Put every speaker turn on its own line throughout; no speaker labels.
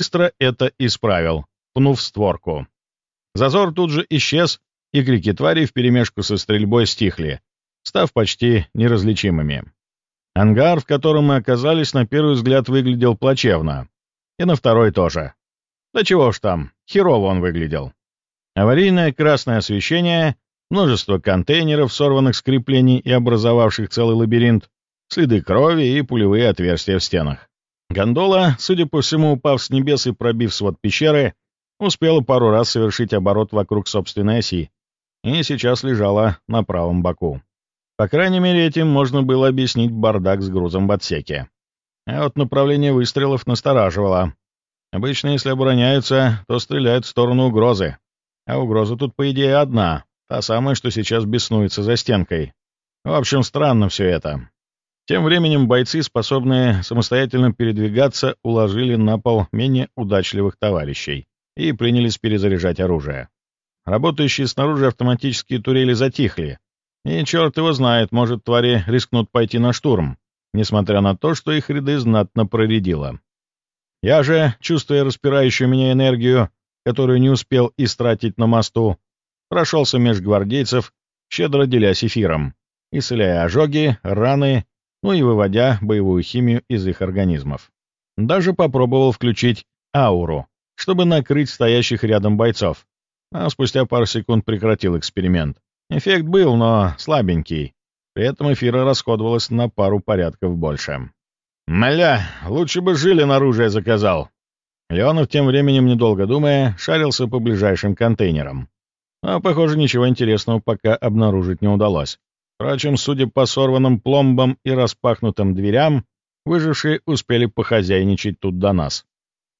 быстро это исправил, пнув створку. Зазор тут же исчез, и крики твари вперемешку со стрельбой стихли, став почти неразличимыми. Ангар, в котором мы оказались, на первый взгляд выглядел плачевно. И на второй тоже. Да чего ж там, херово он выглядел. Аварийное красное освещение, множество контейнеров, сорванных с креплений и образовавших целый лабиринт, следы крови и пулевые отверстия в стенах. Гондола, судя по всему, упав с небес и пробив свод пещеры, успела пару раз совершить оборот вокруг собственной оси и сейчас лежала на правом боку. По крайней мере, этим можно было объяснить бардак с грузом в отсеке. А вот направление выстрелов настораживало. Обычно, если обороняются, то стреляют в сторону угрозы. А угроза тут, по идее, одна, та самая, что сейчас беснуется за стенкой. В общем, странно все это. Тем временем бойцы, способные самостоятельно передвигаться, уложили на пол менее удачливых товарищей и принялись перезаряжать оружие. Работающие снаружи автоматические турели затихли, и черт его знает, может, твари рискнут пойти на штурм, несмотря на то, что их ряды знатно проредило. Я же, чувствуя распирающую меня энергию, которую не успел истратить на мосту, прошелся меж гвардейцев, щедро делясь эфиром, исцеляя ожоги, раны, ну и выводя боевую химию из их организмов. Даже попробовал включить ауру, чтобы накрыть стоящих рядом бойцов, а спустя пару секунд прекратил эксперимент. Эффект был, но слабенький. При этом эфира расходовалось на пару порядков больше. «Мля, лучше бы Жилин оружие заказал!» Леонов тем временем, недолго думая, шарился по ближайшим контейнерам. Но, похоже, ничего интересного пока обнаружить не удалось. Впрочем, судя по сорванным пломбам и распахнутым дверям, выжившие успели похозяйничать тут до нас.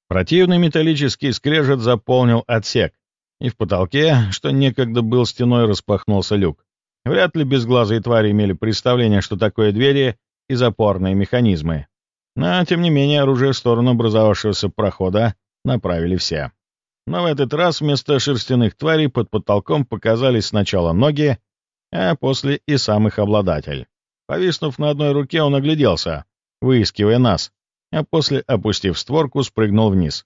Противный металлический скрежет заполнил отсек, и в потолке, что некогда был стеной, распахнулся люк. Вряд ли безглазые твари имели представление, что такое двери и запорные механизмы. Но, тем не менее, оружие в сторону образовавшегося прохода направили все. Но в этот раз вместо шерстяных тварей под потолком показались сначала ноги, а после и сам их обладатель. Повиснув на одной руке, он огляделся, выискивая нас, а после, опустив створку, спрыгнул вниз.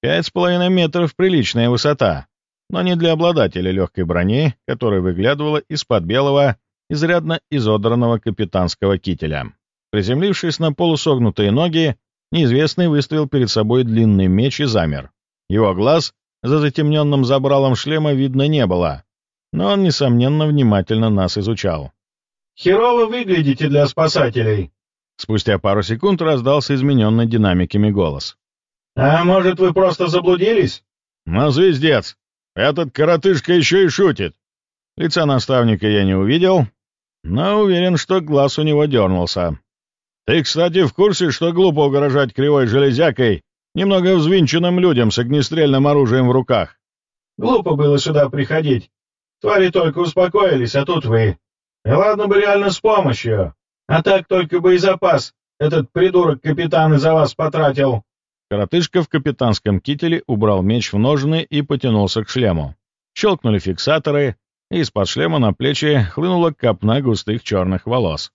Пять с половиной метров — приличная высота но не для обладателя легкой брони, которая выглядывала из-под белого, изрядно изодранного капитанского кителя. Приземлившись на полусогнутые ноги, неизвестный выставил перед собой длинный меч и замер. Его глаз за затемненным забралом шлема видно не было, но он, несомненно, внимательно нас изучал.
«Херово выглядите для спасателей!»
Спустя пару секунд раздался измененный динамиками голос.
«А может, вы просто заблудились?»
«Ну, звездец! Этот коротышка еще и шутит. Лица наставника я не увидел, но уверен, что глаз у него дернулся. Ты, кстати, в курсе, что глупо угрожать кривой железякой немного взвинченным людям с огнестрельным оружием в руках?
Глупо было сюда приходить. Твари только успокоились, а тут вы. И ладно бы реально с помощью. А так только боезапас этот придурок-капитан из-за вас потратил.
Коротышка в капитанском кителе убрал меч в ножны и потянулся к шлему. Щелкнули фиксаторы, и из-под шлема на плечи хлынула копна густых черных волос.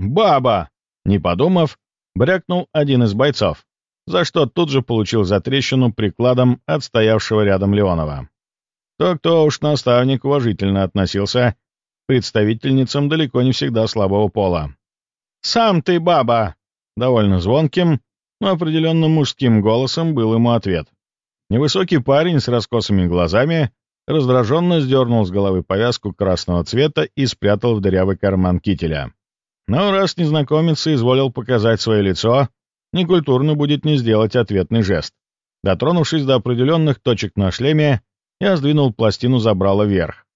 «Баба!» Не подумав, брякнул один из бойцов, за что тут же получил затрещину прикладом от стоявшего рядом Леонова. То-кто уж наставник уважительно относился представительницам далеко не всегда слабого пола. «Сам ты баба!» Довольно звонким, но определенно мужским голосом был ему ответ. Невысокий парень с раскосыми глазами раздраженно сдернул с головы повязку красного цвета и спрятал в дырявый карман кителя. Но раз незнакомец изволил показать свое лицо, некультурно будет не сделать ответный жест. Дотронувшись до определенных точек на шлеме, я сдвинул пластину забрала вверх.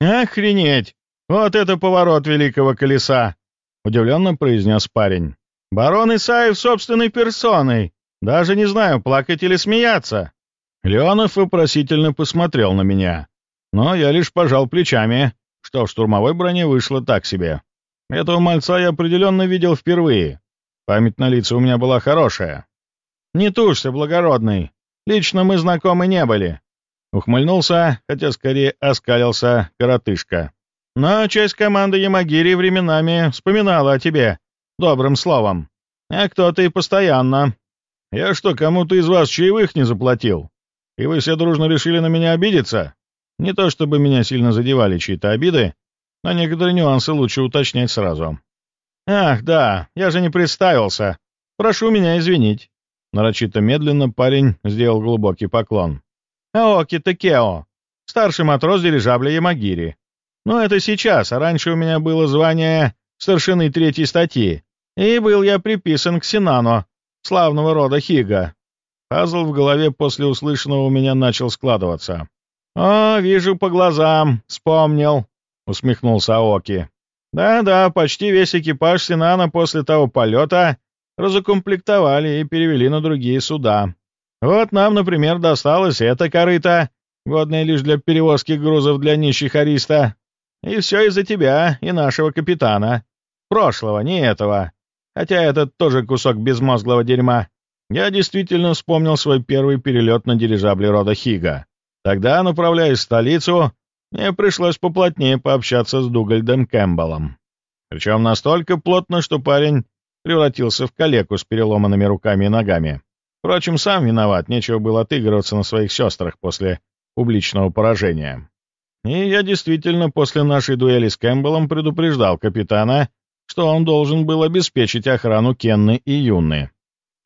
«Охренеть! Вот это поворот великого колеса!» — удивленно произнес парень. Барон Исаев собственной персоной. Даже не знаю, плакать или смеяться». Леонов вопросительно посмотрел на меня, но я лишь пожал плечами, что в штурмовой броне вышло так себе. Этого мальца я определенно видел впервые. Память на лица у меня была хорошая. «Не тушься, благородный. Лично мы знакомы не были». Ухмыльнулся, хотя скорее оскалился коротышка. «Но часть команды Ямагири временами вспоминала о тебе добрым словом. А кто-то и постоянно. Я что, кому-то из вас чаевых не заплатил? И вы все дружно решили на меня обидеться? Не то чтобы меня сильно задевали чьи-то обиды, но некоторые нюансы лучше уточнять сразу. «Ах, да, я же не представился. Прошу меня извинить». Нарочито медленно парень сделал глубокий поклон. «Аоки Текео, старший матрос дирижабля Ямагири. Но это сейчас, а раньше у меня было звание старшины третьей статьи, и был я приписан к Синану, славного рода Хига. Пазл в голове после услышанного у меня начал складываться. «О, вижу по глазам, вспомнил», — усмехнулся Аоки. «Да-да, почти весь экипаж Синана после того полета разукомплектовали и перевели на другие суда. Вот нам, например, досталось это корыто, годное лишь для перевозки грузов для нищих ариста. И все из-за тебя и нашего капитана. Прошлого, не этого. Хотя этот тоже кусок безмозглого дерьма. Я действительно вспомнил свой первый перелет на дирижабле рода Хига. Тогда, направляясь в столицу, мне пришлось поплотнее пообщаться с Дугальдом Кэмпбеллом. Причем настолько плотно, что парень превратился в калеку с переломанными руками и ногами. Впрочем, сам виноват, нечего было отыгрываться на своих сестрах после публичного поражения. И я действительно после нашей дуэли с Кэмпбеллом предупреждал капитана, что он должен был обеспечить охрану Кенны и Юнны.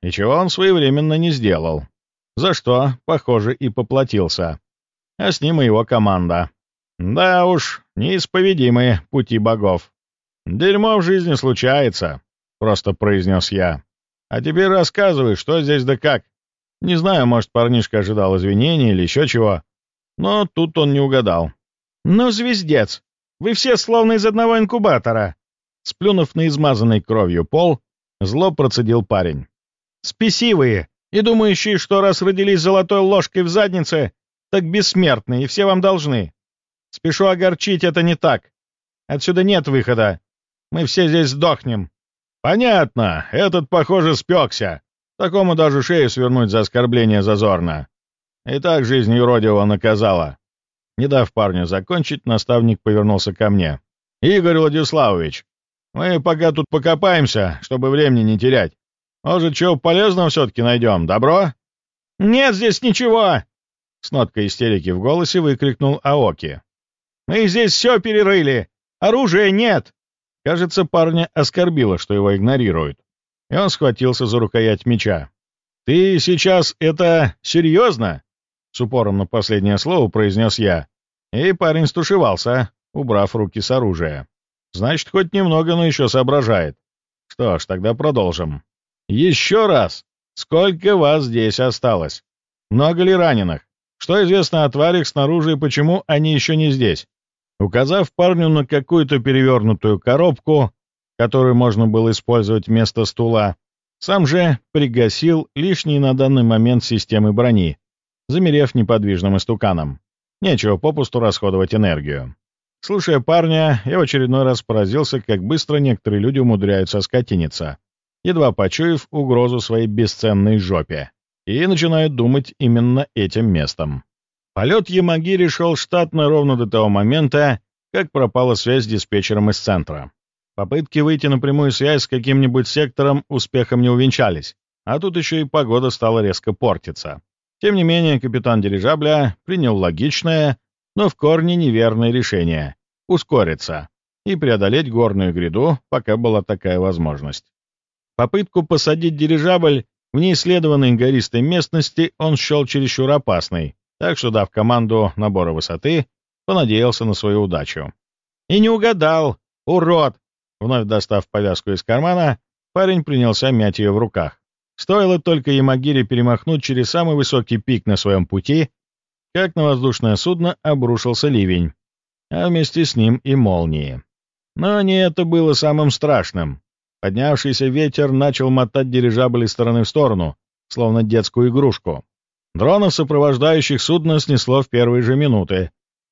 И чего он своевременно не сделал. За что, похоже, и поплатился. А с ним и его команда. Да уж, неисповедимые пути богов. «Дерьмо в жизни случается», — просто произнес я. «А теперь рассказывай, что здесь да как. Не знаю, может, парнишка ожидал извинений или еще чего, но тут он не угадал. «Ну, звездец! Вы все словно из одного инкубатора!» Сплюнув на измазанный кровью пол, зло процедил парень. «Спесивые и думающие, что раз родились золотой ложкой в заднице, так бессмертны и все вам должны. Спешу огорчить, это не так. Отсюда нет выхода. Мы все здесь сдохнем». «Понятно, этот, похоже, спекся. Такому даже шею свернуть за оскорбление зазорно. И так жизнь юродивого наказала». Не дав парню закончить, наставник повернулся ко мне. «Игорь Владиславович, мы пока тут покопаемся, чтобы времени не терять. Может, чего полезного все-таки найдем, добро?» «Нет здесь ничего!» С ноткой истерики в голосе выкрикнул Аоки. «Мы здесь все перерыли! Оружия нет!» Кажется, парня оскорбило, что его игнорируют. И он схватился за рукоять меча. «Ты сейчас это серьезно?» С упором на последнее слово произнес я. И парень стушевался, убрав руки с оружия. Значит, хоть немного, но еще соображает. Что ж, тогда продолжим. Еще раз! Сколько вас здесь осталось? Много ли раненых? Что известно о тварях снаружи и почему они еще не здесь? Указав парню на какую-то перевернутую коробку, которую можно было использовать вместо стула, сам же пригасил лишние на данный момент системы брони, замерев неподвижным истуканом. Нечего попусту расходовать энергию. Слушая парня, я в очередной раз поразился, как быстро некоторые люди умудряются скотиниться, едва почуяв угрозу своей бесценной жопе, и начинают думать именно этим местом. Полет Ямагири шел штатно ровно до того момента, как пропала связь с диспетчером из центра. Попытки выйти на прямую связь с каким-нибудь сектором успехом не увенчались, а тут еще и погода стала резко портиться. Тем не менее, капитан дирижабля принял логичное, но в корне неверное решение — ускориться и преодолеть горную гряду, пока была такая возможность. Попытку посадить дирижабль в неисследованной гористой местности он счел чересчур опасной, так что, дав команду набора высоты, понадеялся на свою удачу. И не угадал! Урод! Вновь достав повязку из кармана, парень принялся мять ее в руках. Стоило только Ямагире перемахнуть через самый высокий пик на своем пути, как на воздушное судно обрушился ливень, а вместе с ним и молнии. Но не это было самым страшным. Поднявшийся ветер начал мотать дирижабль из стороны в сторону, словно детскую игрушку. Дронов, сопровождающих судно, снесло в первые же минуты,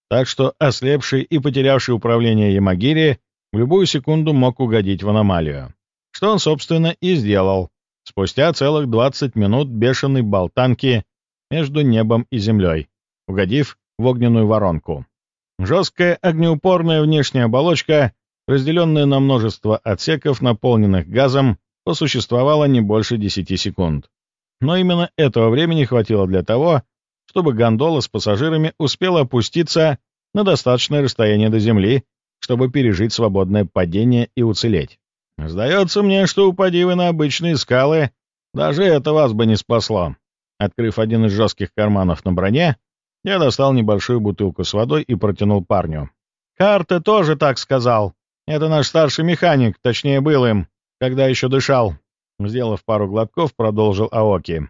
так что ослепший и потерявший управление Ямагири в любую секунду мог угодить в аномалию. Что он, собственно, и сделал, Спустя целых 20 минут бешеной болтанки между небом и землей, угодив в огненную воронку. Жесткая огнеупорная внешняя оболочка, разделенная на множество отсеков, наполненных газом, посуществовала не больше 10 секунд. Но именно этого времени хватило для того, чтобы гондола с пассажирами успела опуститься на достаточное расстояние до земли, чтобы пережить свободное падение и уцелеть. Сдается мне, что упади вы на обычные скалы, даже это вас бы не спасло. Открыв один из жестких карманов на броне, я достал небольшую бутылку с водой и протянул парню. «Карта тоже так сказал. Это наш старший механик, точнее был им, когда еще дышал». Сделав пару глотков, продолжил Аоки.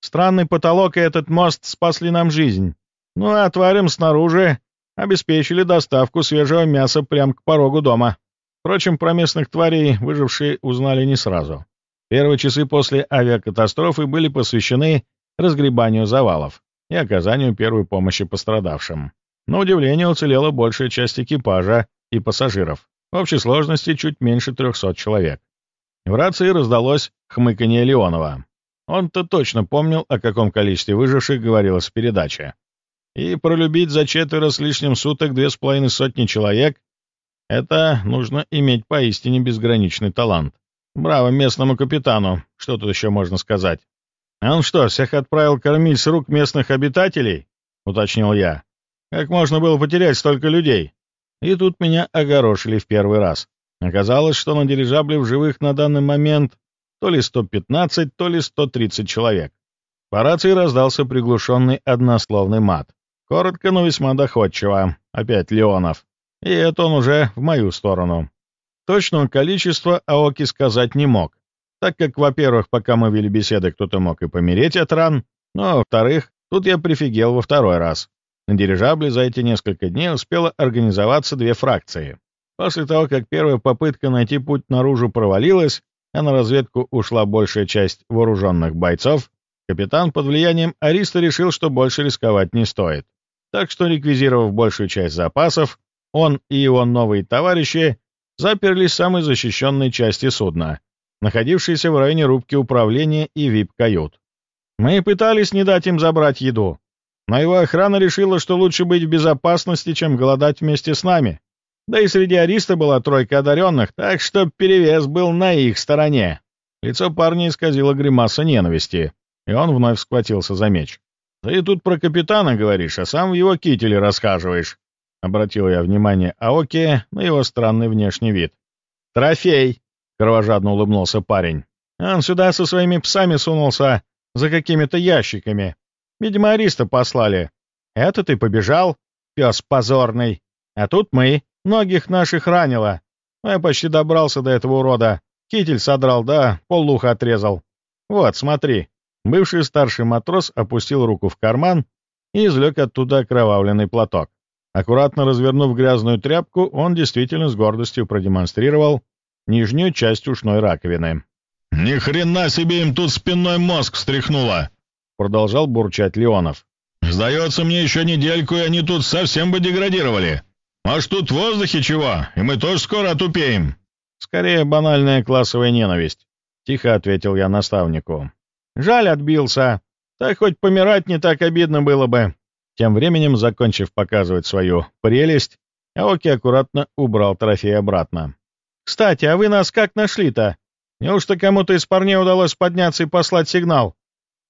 «Странный потолок и этот мост спасли нам жизнь. Ну а тварям снаружи обеспечили доставку свежего мяса прямо к порогу дома. Впрочем, про местных тварей выжившие узнали не сразу. Первые часы после авиакатастрофы были посвящены разгребанию завалов и оказанию первой помощи пострадавшим. На удивление уцелела большая часть экипажа и пассажиров. В общей сложности чуть меньше 300 человек. В рации раздалось хмыканье Леонова. Он-то точно помнил, о каком количестве выживших говорилось в передаче. И пролюбить за четверо с лишним суток две с половиной сотни человек — это нужно иметь поистине безграничный талант. Браво местному капитану, что тут еще можно сказать. «А он что, всех отправил кормить с рук местных обитателей?» — уточнил я. «Как можно было потерять столько людей?» И тут меня огорошили в первый раз. Оказалось, что на дирижабле в живых на данный момент то ли 115, то ли 130 человек. По рации раздался приглушенный однословный мат. Коротко, но весьма доходчиво. Опять Леонов. И это он уже в мою сторону. Точного количества Аоки сказать не мог, так как, во-первых, пока мы вели беседы, кто-то мог и помереть от ран, а во-вторых, тут я прифигел во второй раз. На дирижабле за эти несколько дней успело организоваться две фракции. После того, как первая попытка найти путь наружу провалилась, а на разведку ушла большая часть вооруженных бойцов, капитан под влиянием Ариста решил, что больше рисковать не стоит. Так что, реквизировав большую часть запасов, он и его новые товарищи заперлись в самой защищенной части судна, находившейся в районе рубки управления и вип-кают. Мы пытались не дать им забрать еду, но его охрана решила, что лучше быть в безопасности, чем голодать вместе с нами. Да и среди ариста была тройка одаренных, так что перевес был на их стороне. Лицо парня исказило гримаса ненависти, и он вновь схватился за меч. «Ты тут про капитана говоришь, а сам в его кителе расхаживаешь», — обратил я внимание Аоки на его странный внешний вид. «Трофей!» — кровожадно улыбнулся парень. «Он сюда со своими псами сунулся за какими-то ящиками. Видимо, Ариста послали. Это ты побежал, пес позорный. А тут мы. Многих наших ранило. Я почти добрался до этого урода. Китель содрал, да, полуха отрезал. Вот, смотри». Бывший старший матрос опустил руку в карман и извлек оттуда окровавленный платок. Аккуратно развернув грязную тряпку, он действительно с гордостью продемонстрировал нижнюю часть ушной раковины.
«Ни хрена себе им тут спинной мозг встряхнуло!» — продолжал бурчать Леонов. «Сдается мне еще недельку, и они тут совсем бы деградировали. Может, тут в воздухе чего, и мы тоже скоро отупеем?»
«Скорее банальная классовая ненависть», — тихо ответил я наставнику. «Жаль, отбился. Так хоть помирать не так обидно было бы. Тем временем, закончив показывать свою прелесть, Аоки аккуратно убрал трофей обратно. «Кстати, а вы нас как нашли-то? Неужто кому-то из парней удалось подняться и послать сигнал?»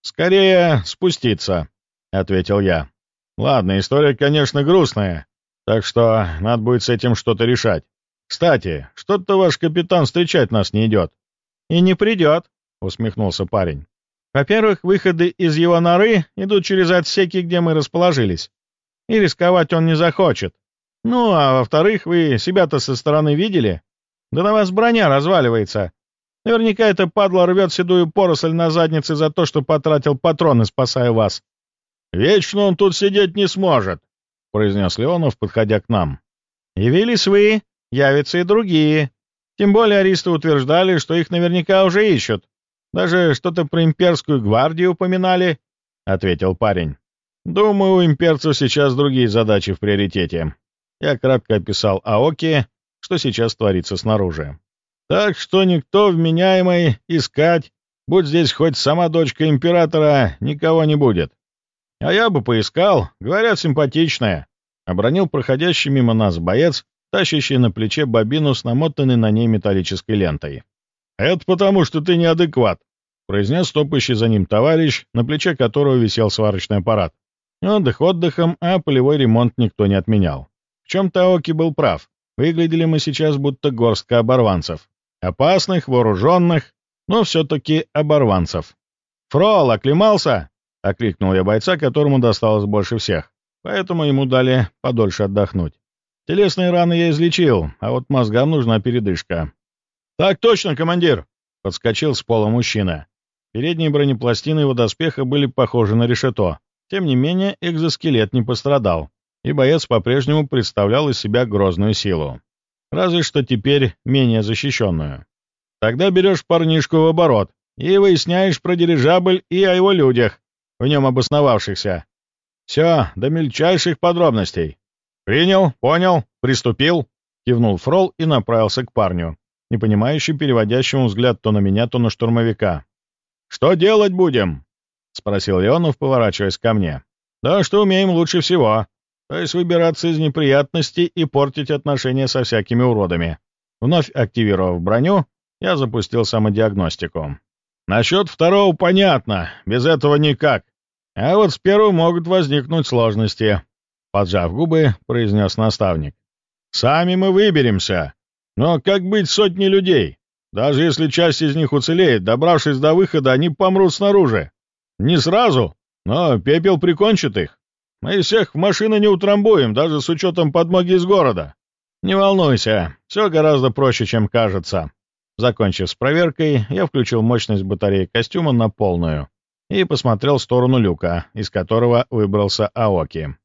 «Скорее спуститься», — ответил я. «Ладно, история, конечно, грустная, так что надо будет с этим что-то решать. Кстати, что-то ваш капитан встречать нас не идет». «И не придет», — усмехнулся парень. Во-первых, выходы из его норы идут через отсеки, где мы расположились. И рисковать он не захочет. Ну, а во-вторых, вы себя-то со стороны видели? Да на вас броня разваливается. Наверняка это падла рвет седую поросль на заднице за то, что потратил патроны, спасая вас. «Вечно он тут сидеть не сможет», — произнес Леонов, подходя к нам. «Явились вы, явятся и другие. Тем более аристы утверждали, что их наверняка уже ищут. Даже что-то про имперскую гвардию упоминали, — ответил парень. Думаю, у имперцев сейчас другие задачи в приоритете. Я кратко описал Аоки, что сейчас творится снаружи. Так что никто вменяемый искать, будь здесь хоть сама дочка императора, никого не будет. А я бы поискал, говорят, симпатичная. Обронил проходящий мимо нас боец, тащащий на плече бобину с намотанной на ней металлической лентой. «Это потому, что ты неадекват», произнес топающий за ним товарищ, на плече которого висел сварочный аппарат. Отдых отдыхом, а полевой ремонт никто не отменял. В чем Таоки был прав. Выглядели мы сейчас будто горстка оборванцев. Опасных, вооруженных, но все-таки оборванцев. «Фрол, оклемался?» — окликнул я бойца, которому досталось больше всех. Поэтому ему дали подольше отдохнуть. Телесные раны я излечил, а вот мозгам нужна передышка. «Так точно, командир!» — подскочил с пола мужчина. Передние бронепластины его доспеха были похожи на решето. Тем не менее, экзоскелет не пострадал, и боец по-прежнему представлял из себя грозную силу. Разве что теперь менее защищенную. Тогда берешь парнишку в оборот и выясняешь про дирижабль и о его людях, в нем обосновавшихся. Все, до мельчайших подробностей. «Принял, понял, приступил», — кивнул Фрол и направился к парню, непонимающе переводящему взгляд то на меня, то на штурмовика. «Что делать будем?» — спросил Леонов, поворачиваясь ко мне. «Да что умеем лучше всего. То есть выбираться из неприятностей и портить отношения со всякими уродами». Вновь активировав броню, я запустил самодиагностику. «Насчет второго понятно, без этого никак. А вот с первым могут возникнуть сложности. Поджав губы, произнес наставник. «Сами мы выберемся. Но как быть сотни людей? Даже если часть из них уцелеет, добравшись до выхода, они помрут снаружи. Не сразу, но пепел прикончит их. Мы всех в машины не утрамбуем, даже с учетом подмоги из города. Не волнуйся, все гораздо проще, чем кажется». Закончив с проверкой, я включил мощность батареи костюма на полную и посмотрел в сторону люка, из которого выбрался Аоки.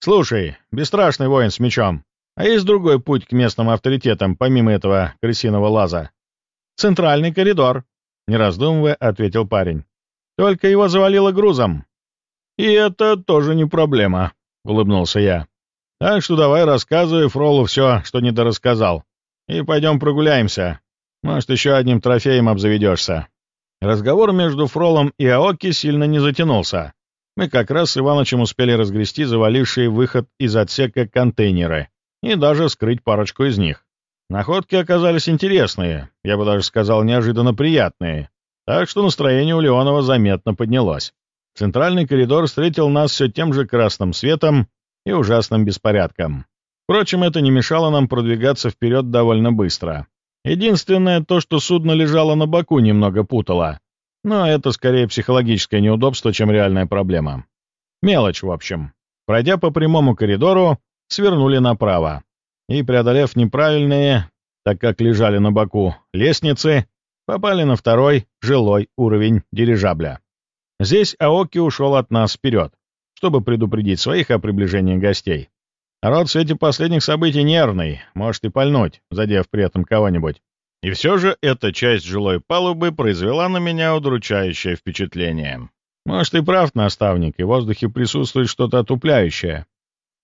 «Слушай, бесстрашный воин с мечом, а есть другой путь к местным авторитетам, помимо этого крысиного лаза?» «Центральный коридор», — не раздумывая, ответил парень. «Только его завалило грузом». «И это тоже не проблема», — улыбнулся я. «Так что давай рассказывай Фролу все, что недорассказал. И пойдем прогуляемся. Может, еще одним трофеем обзаведешься». Разговор между Фролом и Аоки сильно не затянулся. Мы как раз с Иванычем успели разгрести завалившие выход из отсека контейнеры и даже скрыть парочку из них. Находки оказались интересные, я бы даже сказал, неожиданно приятные, так что настроение у Леонова заметно поднялось. Центральный коридор встретил нас все тем же красным светом и ужасным беспорядком. Впрочем, это не мешало нам продвигаться вперед довольно быстро. Единственное, то, что судно лежало на боку, немного путало. Но это скорее психологическое неудобство, чем реальная проблема. Мелочь, в общем. Пройдя по прямому коридору, свернули направо. И, преодолев неправильные, так как лежали на боку, лестницы, попали на второй, жилой уровень дирижабля. Здесь Аоки ушел от нас вперед, чтобы предупредить своих о приближении гостей. Род в свете последних событий нервный, может и пальнуть, задев при этом кого-нибудь. И все же эта часть жилой палубы произвела на меня удручающее впечатление. Может, и прав наставник, и в воздухе присутствует что-то отупляющее.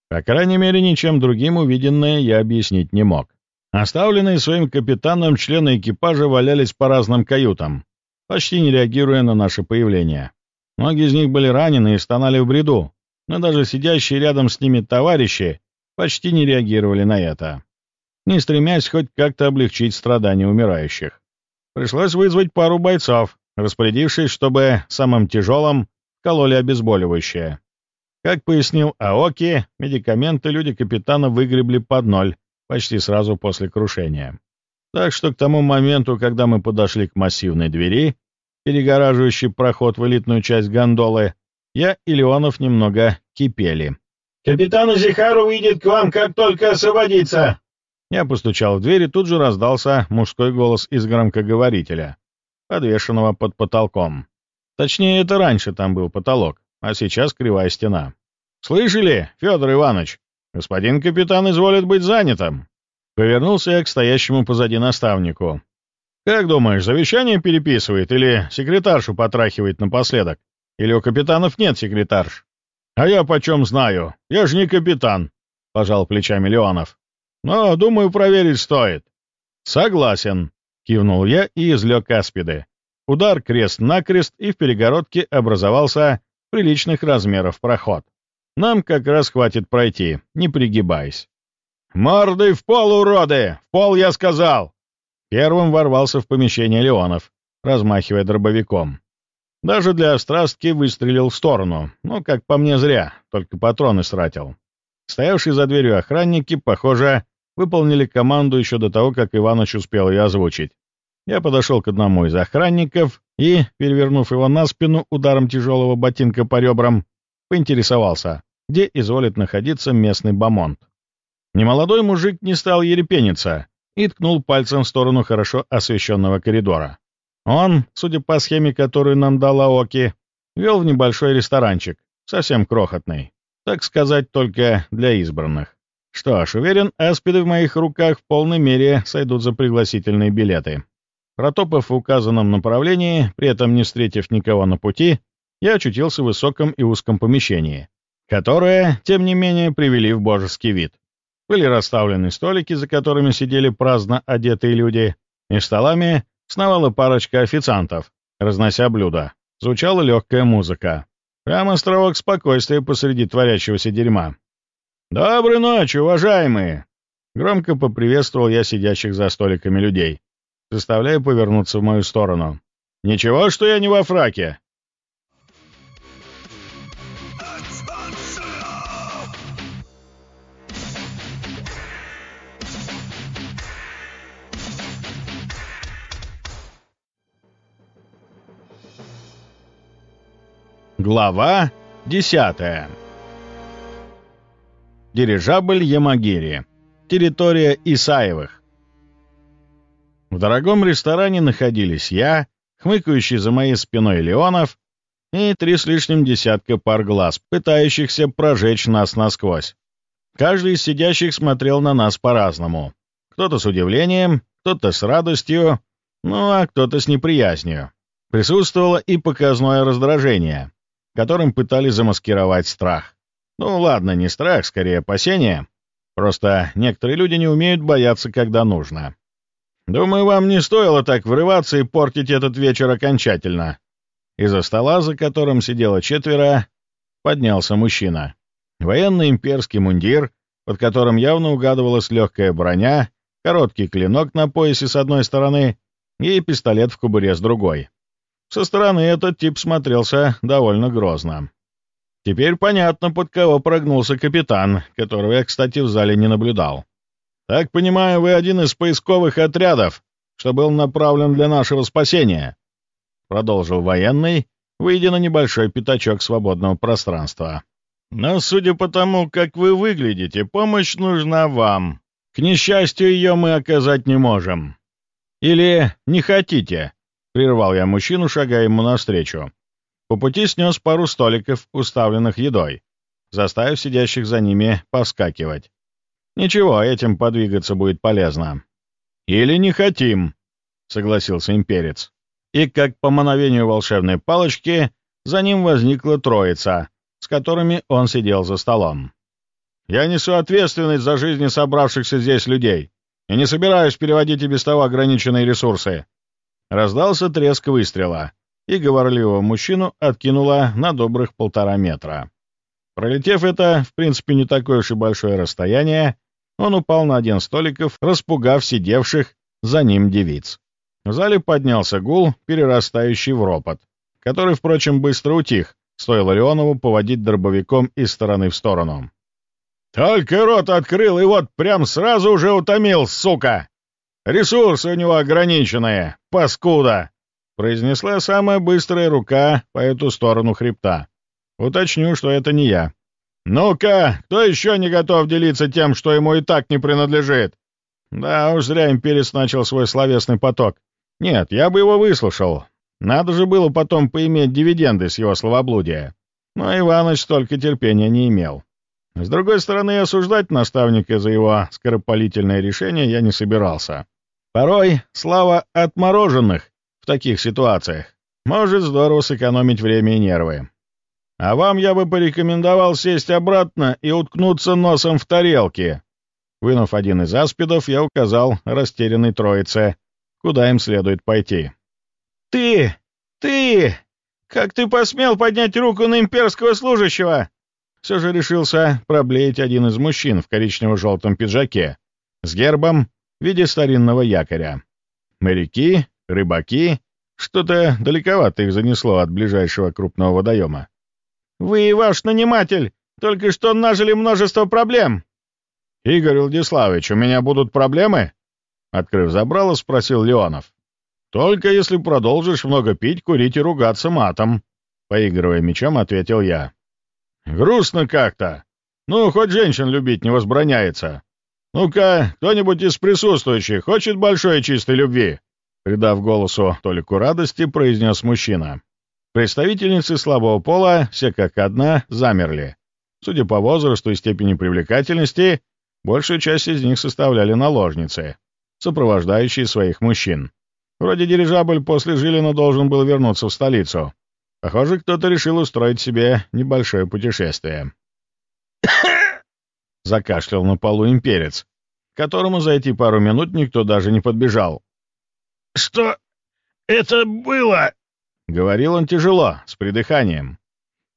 По крайней мере, ничем другим увиденное я объяснить не мог. Оставленные своим капитаном члены экипажа валялись по разным каютам, почти не реагируя на наше появление. Многие из них были ранены и стонали в бреду, но даже сидящие рядом с ними товарищи почти не реагировали на это не стремясь хоть как-то облегчить страдания умирающих. Пришлось вызвать пару бойцов, распорядившись, чтобы самым тяжелым кололи обезболивающее. Как пояснил Аоки, медикаменты люди капитана выгребли под ноль почти сразу после крушения. Так что к тому моменту, когда мы подошли к массивной двери, перегораживающей проход в элитную часть гондолы, я и Леонов немного кипели.
«Капитан Зихару выйдет к вам, как только освободится!»
Я постучал в дверь, и тут же раздался мужской голос из громкоговорителя, подвешенного под потолком. Точнее, это раньше там был потолок, а сейчас кривая стена. «Слышали, Федор Иванович? Господин капитан изволит быть занятым!» Повернулся я к стоящему позади наставнику. «Как думаешь, завещание переписывает или секретаршу потрахивает напоследок? Или у капитанов нет секретарш?» «А я почем знаю? Я же не капитан!» — пожал плечами Леонов. Но, думаю, проверить стоит. Согласен, кивнул я и излег аспиды. Удар крест-накрест, и в перегородке образовался приличных размеров проход. Нам как раз хватит пройти, не пригибаясь. «Мордой в пол, уроды! В пол, я сказал!» Первым ворвался в помещение Леонов, размахивая дробовиком. Даже для острастки выстрелил в сторону, но, как по мне, зря, только патроны стратил. Стоявшие за дверью охранники, похоже, выполнили команду еще до того, как Иваныч успел ее озвучить. Я подошел к одному из охранников и, перевернув его на спину ударом тяжелого ботинка по ребрам, поинтересовался, где изволит находиться местный бомонд. Немолодой мужик не стал ерепениться и ткнул пальцем в сторону хорошо освещенного коридора. Он, судя по схеме, которую нам дала Оки, вел в небольшой ресторанчик, совсем крохотный, так сказать, только для избранных. Что ж, уверен, аспиды в моих руках в полной мере сойдут за пригласительные билеты. Протопав в указанном направлении, при этом не встретив никого на пути, я очутился в высоком и узком помещении, которое, тем не менее, привели в божеский вид. Были расставлены столики, за которыми сидели праздно одетые люди, и столами сновала парочка официантов, разнося блюда. Звучала легкая музыка. Прямо островок спокойствия посреди творящегося дерьма. «Доброй ночи, уважаемые!» Громко поприветствовал я сидящих за столиками людей заставляя повернуться в мою сторону. «Ничего, что я не во фраке!» Глава 10 Дирижабль Ямагири. Территория Исаевых. В дорогом ресторане находились я, хмыкающий за моей спиной Леонов и три с лишним десятка пар глаз, пытающихся прожечь нас насквозь. Каждый из сидящих смотрел на нас по-разному. Кто-то с удивлением, кто-то с радостью, ну а кто-то с неприязнью. Присутствовало и показное раздражение, которым пытались замаскировать страх. Ну ладно, не страх, скорее опасение. Просто некоторые люди не умеют бояться, когда нужно. Думаю, вам не стоило так врываться и портить этот вечер окончательно. Из-за стола, за которым сидело четверо, поднялся мужчина. Военный имперский мундир, под которым явно угадывалась легкая броня, короткий клинок на поясе с одной стороны и пистолет в кобуре с другой. Со стороны этот тип смотрелся довольно грозно. Теперь понятно, под кого прогнулся капитан, которого я, кстати, в зале не наблюдал. «Так понимаю, вы один из поисковых отрядов, что был направлен для нашего спасения», — продолжил военный, выйдя на небольшой пятачок свободного пространства. «Но судя по тому, как вы выглядите, помощь нужна вам. К несчастью, ее мы оказать не можем». «Или не хотите?» — прервал я мужчину, шагая ему навстречу. По пути снес пару столиков, уставленных едой, заставив сидящих за ними повскакивать. Ничего, этим подвигаться будет полезно. Или не хотим, согласился имперец. И как по мановению волшебной палочки, за ним возникла троица, с которыми он сидел за столом. Я несу ответственность за жизни собравшихся здесь людей и не собираюсь переводить и без того ограниченные ресурсы. Раздался треск выстрела, и говорливого мужчину откинуло на добрых полтора метра. Пролетев это, в принципе, не такое уж и большое расстояние, он упал на один столиков, распугав сидевших за ним девиц. В зале поднялся гул, перерастающий в ропот, который, впрочем, быстро утих, стоило Леонову поводить дробовиком из стороны в сторону. «Только рот открыл, и вот прям сразу уже утомил, сука! Ресурсы у него ограниченные, паскуда!» произнесла самая быстрая рука по эту сторону хребта. Уточню, что это не я. «Ну-ка, кто еще не готов делиться тем, что ему и так не принадлежит?» Да уж зря имперец начал свой словесный поток. Нет, я бы его выслушал. Надо же было потом поиметь дивиденды с его словоблудия. Но Иваныч столько терпения не имел. С другой стороны, осуждать наставника за его скоропалительное решение я не собирался. Порой слава отмороженных в таких ситуациях может здорово сэкономить время и нервы. А вам я бы порекомендовал сесть обратно и уткнуться носом в тарелки. Вынув один из аспидов, я указал растерянной троице, куда им следует пойти. «Ты! Ты! Как ты посмел поднять руку на имперского служащего?» Все же решился проблеять один из мужчин в коричнево-желтом пиджаке с гербом в виде старинного якоря. Моряки, рыбаки Что-то далековато их занесло от ближайшего крупного водоема.
«Вы и ваш наниматель только что нажили множество проблем!»
«Игорь Владиславович, у меня будут проблемы?» Открыв забрало, спросил Леонов. «Только если продолжишь много пить, курить и ругаться матом», — поигрывая мечом, ответил я. «Грустно как-то. Ну, хоть женщин любить не возбраняется. Ну-ка, кто-нибудь из присутствующих хочет большой чистой любви?» Придав голосу толику радости, произнес мужчина. Представительницы слабого пола, все как одна, замерли. Судя по возрасту и степени привлекательности, большую часть из них составляли наложницы, сопровождающие своих мужчин. Вроде дирижабль после Жилина должен был вернуться в столицу. Похоже, кто-то решил устроить себе небольшое путешествие. Закашлял на полу имперец, к которому за эти пару минут никто даже не подбежал.
«Что это было?»
— говорил он тяжело, с придыханием.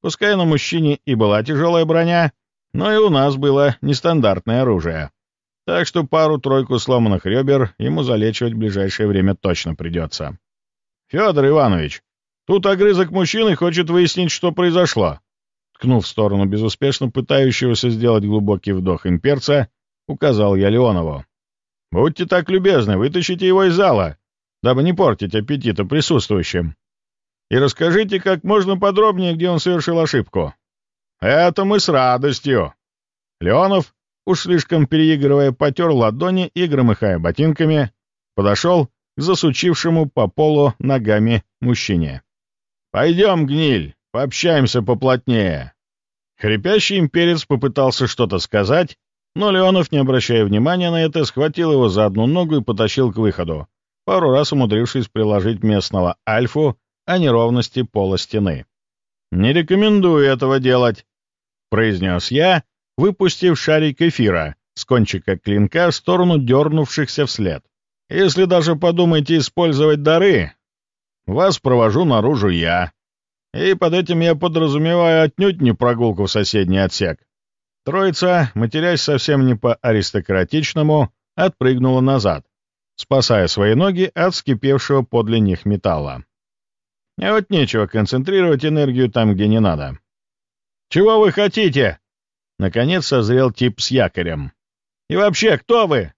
Пускай на мужчине и была тяжелая броня, но и у нас было нестандартное оружие. Так что пару-тройку сломанных ребер ему залечивать в ближайшее время точно придется. «Федор Иванович, тут огрызок мужчины хочет выяснить, что произошло». Ткнув в сторону безуспешно пытающегося сделать глубокий вдох имперца, указал я Леонову. «Будьте так любезны, вытащите его из зала, дабы не портить аппетита присутствующим. И расскажите как можно подробнее, где он совершил ошибку». «Это мы с радостью». Леонов, уж слишком переигрывая, потер ладони и, громыхая ботинками, подошел к засучившему по полу ногами мужчине. «Пойдем, гниль, пообщаемся поплотнее». Хрипящий имперец попытался что-то сказать, но Леонов, не обращая внимания на это, схватил его за одну ногу и потащил к выходу, пару раз умудрившись приложить местного альфу о неровности пола стены. «Не рекомендую этого делать», — произнес я, выпустив шарик эфира с кончика клинка в сторону дернувшихся вслед. «Если даже подумаете использовать дары, вас провожу наружу я. И под этим я подразумеваю отнюдь не прогулку в соседний отсек». Троица, матерясь совсем не по-аристократичному, отпрыгнула назад, спасая свои ноги от вскипевшего подле них металла. А вот нечего концентрировать энергию там, где не надо. «Чего вы хотите?» Наконец созрел тип с якорем. «И вообще, кто вы?»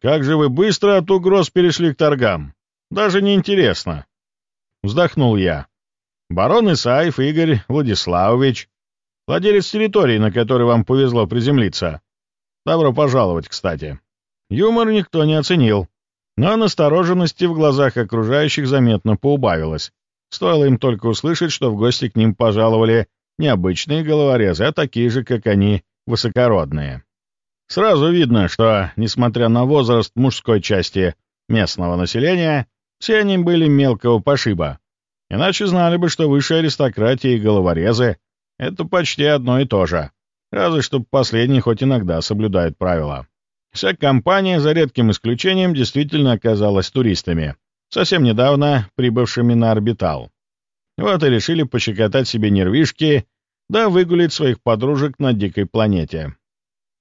«Как же вы быстро от угроз перешли к торгам? Даже не интересно. Вздохнул я. «Барон Исаев Игорь Владиславович, владелец территории, на которой вам повезло приземлиться. Добро пожаловать, кстати». Юмор никто не оценил, но настороженности в глазах окружающих заметно поубавилось. Стоило им только услышать, что в гости к ним пожаловали не обычные головорезы, а такие же, как они, высокородные. Сразу видно, что, несмотря на возраст мужской части местного населения, все они были мелкого пошиба. Иначе знали бы, что высшая аристократия и головорезы — это почти одно и то же. Разве что последние хоть иногда соблюдают правила. Вся компания, за редким исключением, действительно оказалась туристами, совсем недавно прибывшими на орбитал. Вот и решили пощекотать себе нервишки, да выгулить своих подружек на дикой планете.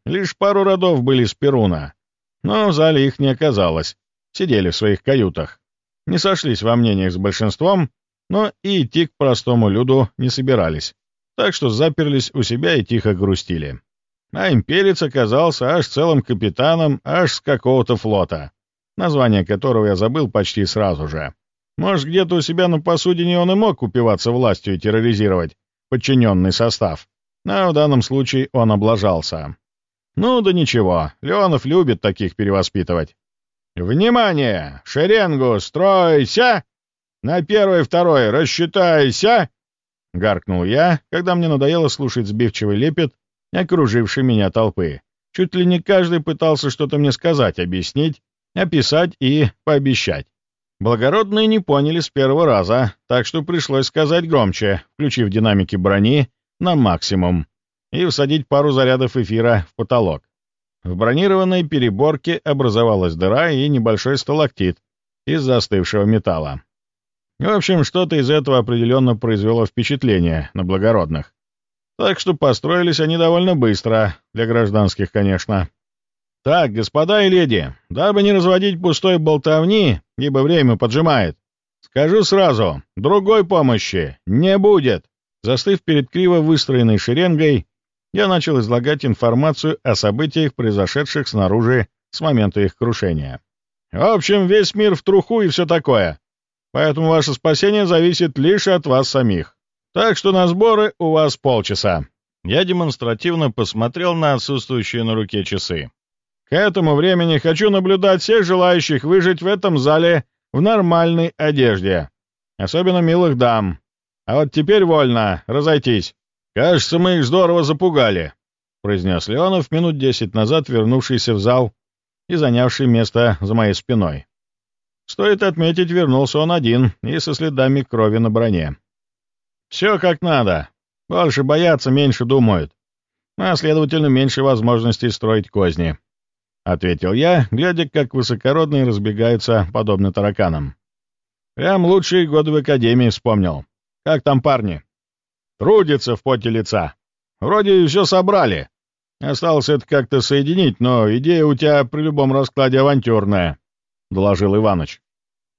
Лишь пару родов были с Перуна, но в зале их не оказалось, сидели в своих каютах. Не сошлись во мнениях с большинством, но и идти к простому люду не собирались, так что заперлись у себя и тихо грустили. А имперец оказался аж целым капитаном аж с какого-то флота, название которого я забыл почти сразу же. Может, где-то у себя на посудине он и мог упиваться властью и терроризировать подчиненный состав, но в данном случае он облажался. Ну да ничего, Леонов любит таких перевоспитывать. «Внимание! Шеренгу стройся! На первый второй рассчитайся!» — гаркнул я, когда мне надоело слушать сбивчивый лепет окружившей меня толпы. Чуть ли не каждый пытался что-то мне сказать, объяснить, описать и пообещать. Благородные не поняли с первого раза, так что пришлось сказать громче, включив динамики брони на максимум и всадить пару зарядов эфира в потолок. В бронированной переборке образовалась дыра и небольшой сталактит из застывшего металла. В общем, что-то из этого определенно произвело впечатление на благородных. Так что построились они довольно быстро, для гражданских, конечно. «Так, господа и леди, дабы не разводить пустой болтовни, ибо время поджимает», — Скажу сразу, другой помощи не будет. Застыв перед криво выстроенной шеренгой, я начал излагать информацию о событиях, произошедших снаружи с момента их крушения. В общем, весь мир в труху и все такое. Поэтому ваше спасение зависит лишь от вас самих. Так что на сборы у вас полчаса. Я демонстративно посмотрел на отсутствующие на руке часы. К этому времени хочу наблюдать всех желающих выжить в этом зале в нормальной одежде. Особенно милых дам. А вот теперь вольно, разойтись. Кажется, мы их здорово запугали, — произнес Леонов минут десять назад, вернувшийся в зал и занявший место за моей спиной. Стоит отметить, вернулся он один и со следами крови на броне. «Все как надо. Больше боятся, меньше думают. А, следовательно, меньше возможностей строить козни», — ответил я, глядя, как высокородные разбегаются, подобно тараканам. «Прям лучшие годы в Академии вспомнил. Как там парни?» «Трудятся в поте лица. Вроде все собрали. Осталось это как-то соединить, но идея у тебя при любом раскладе авантюрная», — доложил Иваныч.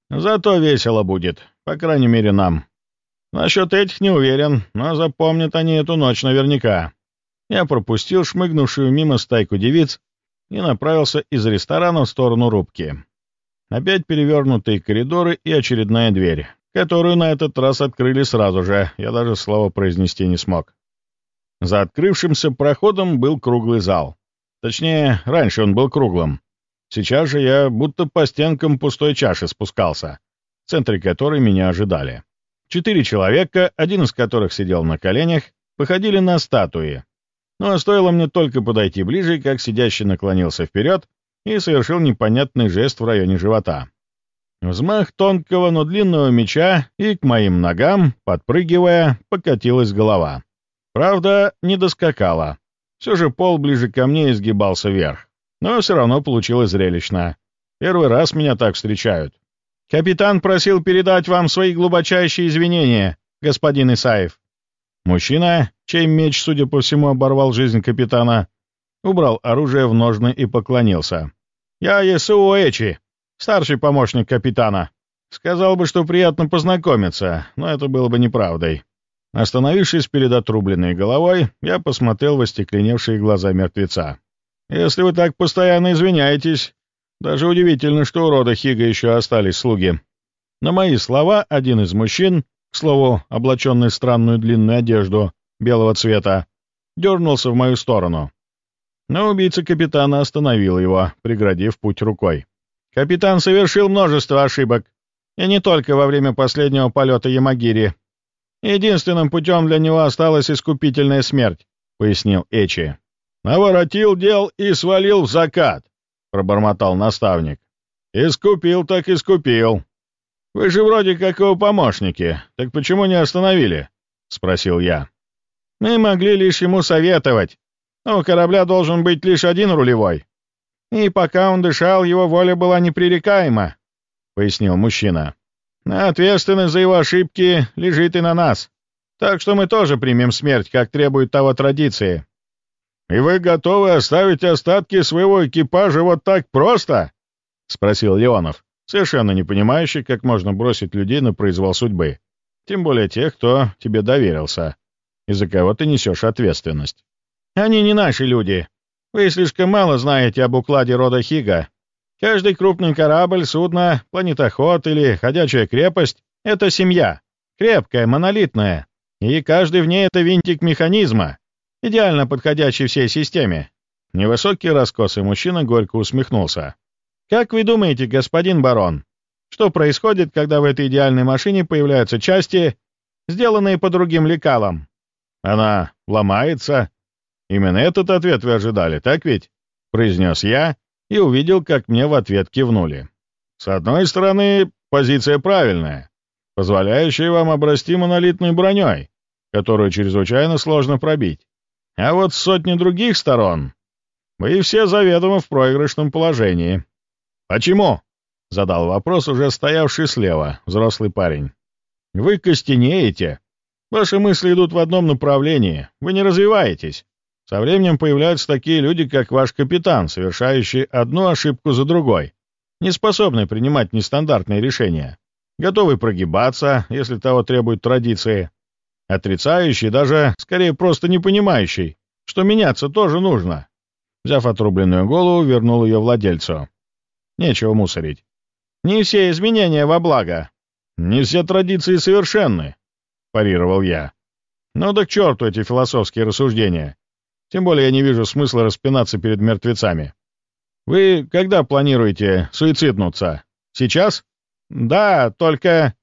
«Зато весело будет, по крайней мере, нам. Насчет этих не уверен, но запомнят они эту ночь наверняка». Я пропустил шмыгнувшую мимо стайку девиц и направился из ресторана в сторону рубки. Опять перевернутые коридоры и очередная дверь, которую на этот раз открыли сразу же, я даже слова произнести не смог. За открывшимся проходом был круглый зал. Точнее, раньше он был круглым. Сейчас же я будто по стенкам пустой чаши спускался, в центре которой меня ожидали. Четыре человека, один из которых сидел на коленях, походили на статуи. Но стоило мне только подойти ближе, как сидящий наклонился вперед и совершил непонятный жест в районе живота. Взмах тонкого, но длинного меча, и к моим ногам, подпрыгивая, покатилась голова. Правда, не доскакала. Все же пол ближе ко мне изгибался вверх. Но все равно получилось зрелищно. Первый раз меня так встречают. «Капитан просил передать вам свои глубочайшие извинения, господин Исаев». Мужчина, чей меч, судя по всему, оборвал жизнь капитана, убрал оружие в ножны и поклонился. «Я Есуо Эчи, старший помощник капитана. Сказал бы, что приятно познакомиться, но это было бы неправдой. Остановившись перед отрубленной головой, я посмотрел в остекленевшие глаза мертвеца. «Если вы так постоянно извиняетесь, даже удивительно, что у рода Хига еще остались слуги». На мои слова один из мужчин, к слову, облаченный в странную длинную одежду белого цвета, дернулся в мою сторону. Но убийца капитана остановил его, преградив путь рукой. «Капитан совершил множество ошибок, и не только во время последнего полета Ямагири, Единственным путем для него осталась искупительная смерть», — пояснил Эчи. «Наворотил дел и свалил в закат», — пробормотал наставник. «Искупил так искупил. Вы же вроде как его помощники, так почему не остановили?» — спросил я. «Мы могли лишь ему советовать. Но у корабля должен быть лишь один рулевой. И пока он дышал, его воля была непререкаема», — пояснил мужчина. Ответственность за его ошибки лежит и на нас. Так что мы тоже примем смерть, как требует того традиции. — И вы готовы оставить остатки своего экипажа вот так просто? — спросил Леонов, совершенно не понимающий, как можно бросить людей на произвол судьбы. Тем более тех, кто тебе доверился, и за кого ты несешь ответственность. — Они не наши люди. Вы слишком мало знаете об укладе рода Хига, Каждый крупный корабль, судно, планетоход или ходячая крепость — это семья. Крепкая, монолитная. И каждый в ней — это винтик механизма, идеально подходящий всей системе. Невысокий раскосый мужчина горько усмехнулся. «Как вы думаете, господин барон, что происходит, когда в этой идеальной машине появляются части, сделанные по другим лекалам? Она ломается? Именно этот ответ вы ожидали, так ведь?» — произнес я, и увидел, как мне в ответ кивнули. С одной стороны, позиция правильная, позволяющая вам обрасти монолитной броней, которую чрезвычайно сложно пробить. А вот сотни других сторон вы все заведомо в проигрышном положении. «Почему?» — задал вопрос уже стоявший слева, взрослый парень. «Вы костенеете. Ваши мысли идут в одном направлении. Вы не развиваетесь. Со временем появляются такие люди, как ваш капитан, совершающие одну ошибку за другой, не способные принимать нестандартные решения. готовый прогибаться, если того требуют традиции, отрицающий, даже, скорее, просто не понимающий, что меняться тоже нужно. Взяв отрубленную голову, вернул ее владельцу. Нечего мусорить. Не все изменения во благо. Не все традиции совершенны, — парировал я. Ну да к черту эти философские рассуждения. Тем более я не вижу смысла распинаться перед мертвецами. Вы когда планируете суициднуться? Сейчас? Да, только...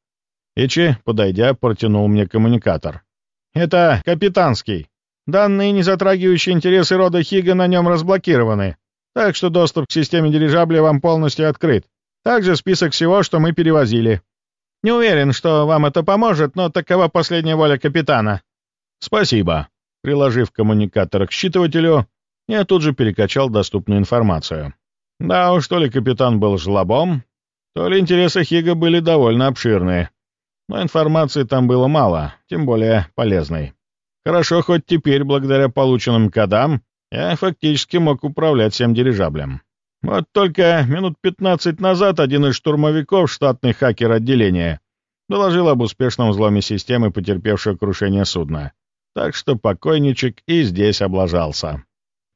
Ичи, подойдя, протянул мне коммуникатор. Это капитанский. Данные, не затрагивающие интересы рода Хига, на нем разблокированы, так что доступ к системе дирижабля вам полностью открыт. Также список всего, что мы перевозили. Не уверен, что вам это поможет, но такова последняя воля капитана. Спасибо. Приложив коммуникатор к считывателю, я тут же перекачал доступную информацию. Да уж, то ли капитан был жлобом, то ли интересы Хига были довольно обширные. Но информации там было мало, тем более полезной. Хорошо, хоть теперь, благодаря полученным кодам, я фактически мог управлять всем дирижаблем. Вот только минут 15 назад один из штурмовиков, штатный хакер отделения, доложил об успешном взломе системы, потерпевшего крушение судна. Так что покойничек и здесь облажался.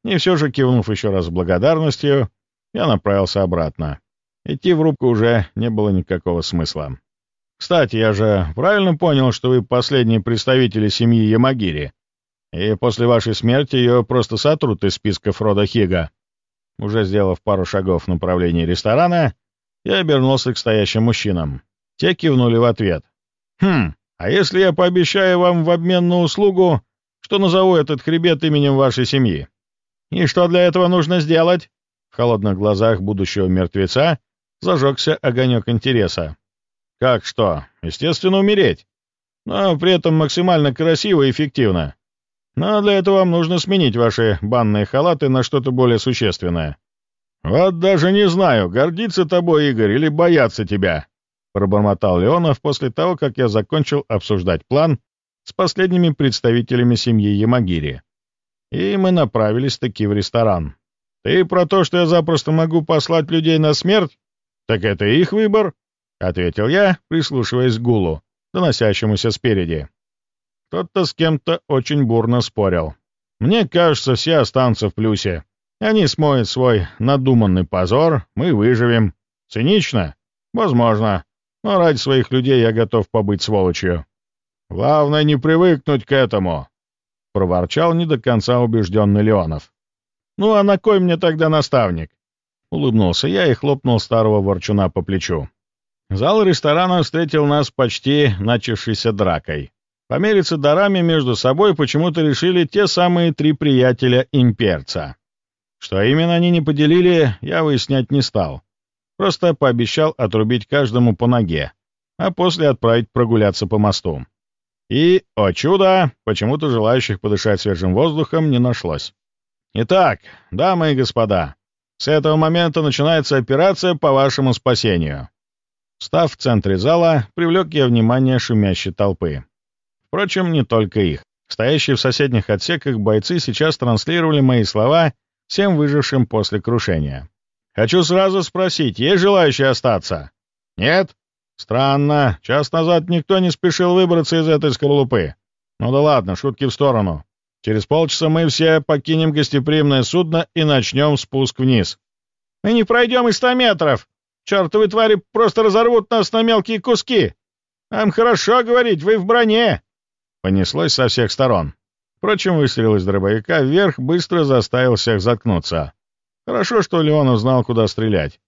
И все же, кивнув еще раз с благодарностью, я направился обратно. Идти в рубку уже не было никакого смысла. Кстати, я же правильно понял, что вы последние представители семьи Ямагири, и после вашей смерти ее просто сотрут из списков рода Хига. Уже сделав пару шагов в направлении ресторана, я обернулся к стоящим мужчинам. Те кивнули в ответ. «Хм, а если я пообещаю вам в обмен на услугу, что назову этот хребет именем вашей семьи? И что для этого нужно сделать?» В холодных глазах будущего мертвеца зажегся огонек интереса. Как что? Естественно, умереть. Но при этом максимально красиво и эффективно. Но для этого вам нужно сменить ваши банные халаты на что-то более существенное. Вот даже не знаю, гордиться тобой, Игорь, или бояться тебя, пробормотал Леонов после того, как я закончил обсуждать план с последними представителями семьи Ямагири. И мы направились таки в ресторан. Ты про то, что я запросто могу послать людей на смерть? Так это их выбор. — ответил я, прислушиваясь к гулу, доносящемуся спереди. Кто-то с кем-то очень бурно спорил. Мне кажется, все останутся в плюсе. Они смоют свой надуманный позор, мы выживем. Цинично? Возможно. Но ради своих людей я готов побыть сволочью. Главное не привыкнуть к этому, — проворчал не до конца убежденный Леонов. «Ну а на кой мне тогда наставник?» Улыбнулся я и хлопнул старого ворчуна по плечу. Зал ресторана встретил нас почти начавшейся дракой. Помериться дарами между собой почему-то решили те самые три приятеля-имперца. Что именно они не поделили, я выяснять не стал. Просто пообещал отрубить каждому по ноге, а после отправить прогуляться по мосту. И, о чудо, почему-то желающих подышать свежим воздухом не нашлось. Итак, дамы и господа, с этого момента начинается операция по вашему спасению. Став в центре зала, привлек я внимание шумящей толпы. Впрочем, не только их. Стоящие в соседних отсеках бойцы сейчас транслировали мои слова всем выжившим после крушения. «Хочу сразу спросить, есть желающие остаться?» «Нет?» «Странно. Час назад никто не спешил выбраться из этой скорлупы. Ну да ладно, шутки в сторону. Через полчаса мы все покинем гостеприимное судно и начнем спуск вниз». «Мы не пройдем и ста метров!» Чертовы твари просто разорвут нас на мелкие куски! Нам хорошо говорить, вы в броне!» Понеслось со всех сторон. Впрочем, выстрел из дробовика вверх быстро заставил всех заткнуться. Хорошо, что Леон узнал, куда стрелять.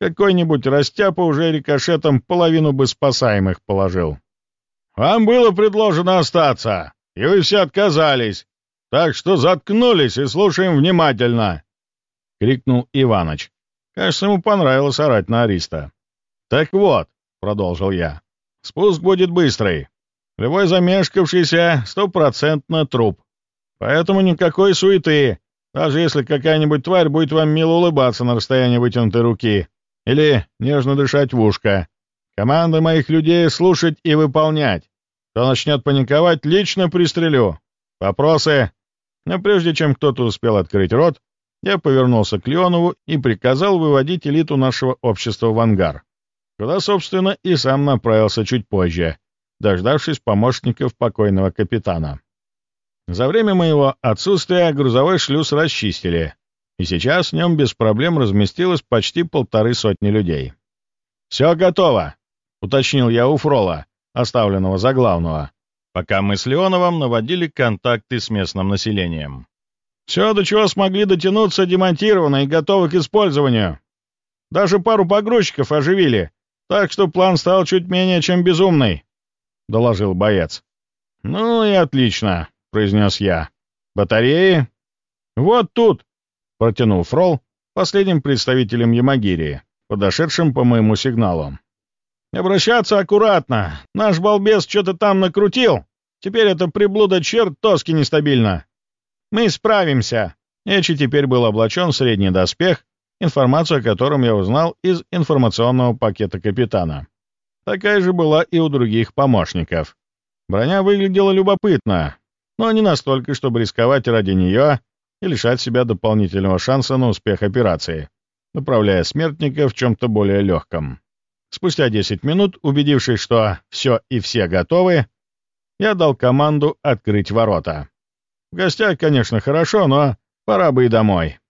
Какой-нибудь растяпа уже рикошетом половину бы спасаемых положил. «Вам было предложено остаться, и вы все отказались, так что заткнулись и слушаем внимательно!» — крикнул Иваныч. Кажется, ему понравилось орать на Ариста. «Так вот», — продолжил я, — «спуск будет быстрый. Любой замешкавшийся — стопроцентно труп. Поэтому никакой суеты, даже если какая-нибудь тварь будет вам мило улыбаться на расстоянии вытянутой руки или нежно дышать в ушко. Команда моих людей слушать и выполнять. Кто начнет паниковать, лично пристрелю. Вопросы?» Но прежде чем кто-то успел открыть рот, я повернулся к Леонову и приказал выводить элиту нашего общества в ангар. куда, собственно, и сам направился чуть позже, дождавшись помощников покойного капитана. За время моего отсутствия грузовой шлюз расчистили, и сейчас в нем без проблем разместилось почти полторы сотни людей. «Все готово», — уточнил я у Фрола, оставленного за главного, пока мы с Леоновым наводили контакты с местным населением. «Все, до чего смогли дотянуться, демонтировано и готово к использованию. Даже пару погрузчиков оживили, так что план стал чуть менее чем безумный», — доложил боец. «Ну и отлично», — произнес я. «Батареи?» «Вот тут», — протянул Фрол, последним представителем Ямагирии подошедшим по моему сигналу. «Обращаться аккуратно. Наш балбес что-то там накрутил. Теперь это приблуда чертовски нестабильно. Мы справимся». Эчи теперь был облачен в средний доспех, информацию о котором я узнал из информационного пакета капитана. Такая же была и у других помощников. Броня выглядела любопытно, но не настолько, чтобы рисковать ради нее и лишать себя дополнительного шанса на успех операции направляя смертника в чем-то более легком. Спустя 10 минут, убедившись, что все и все готовы, я дал команду открыть ворота. В гостях, конечно, хорошо, но пора бы и домой.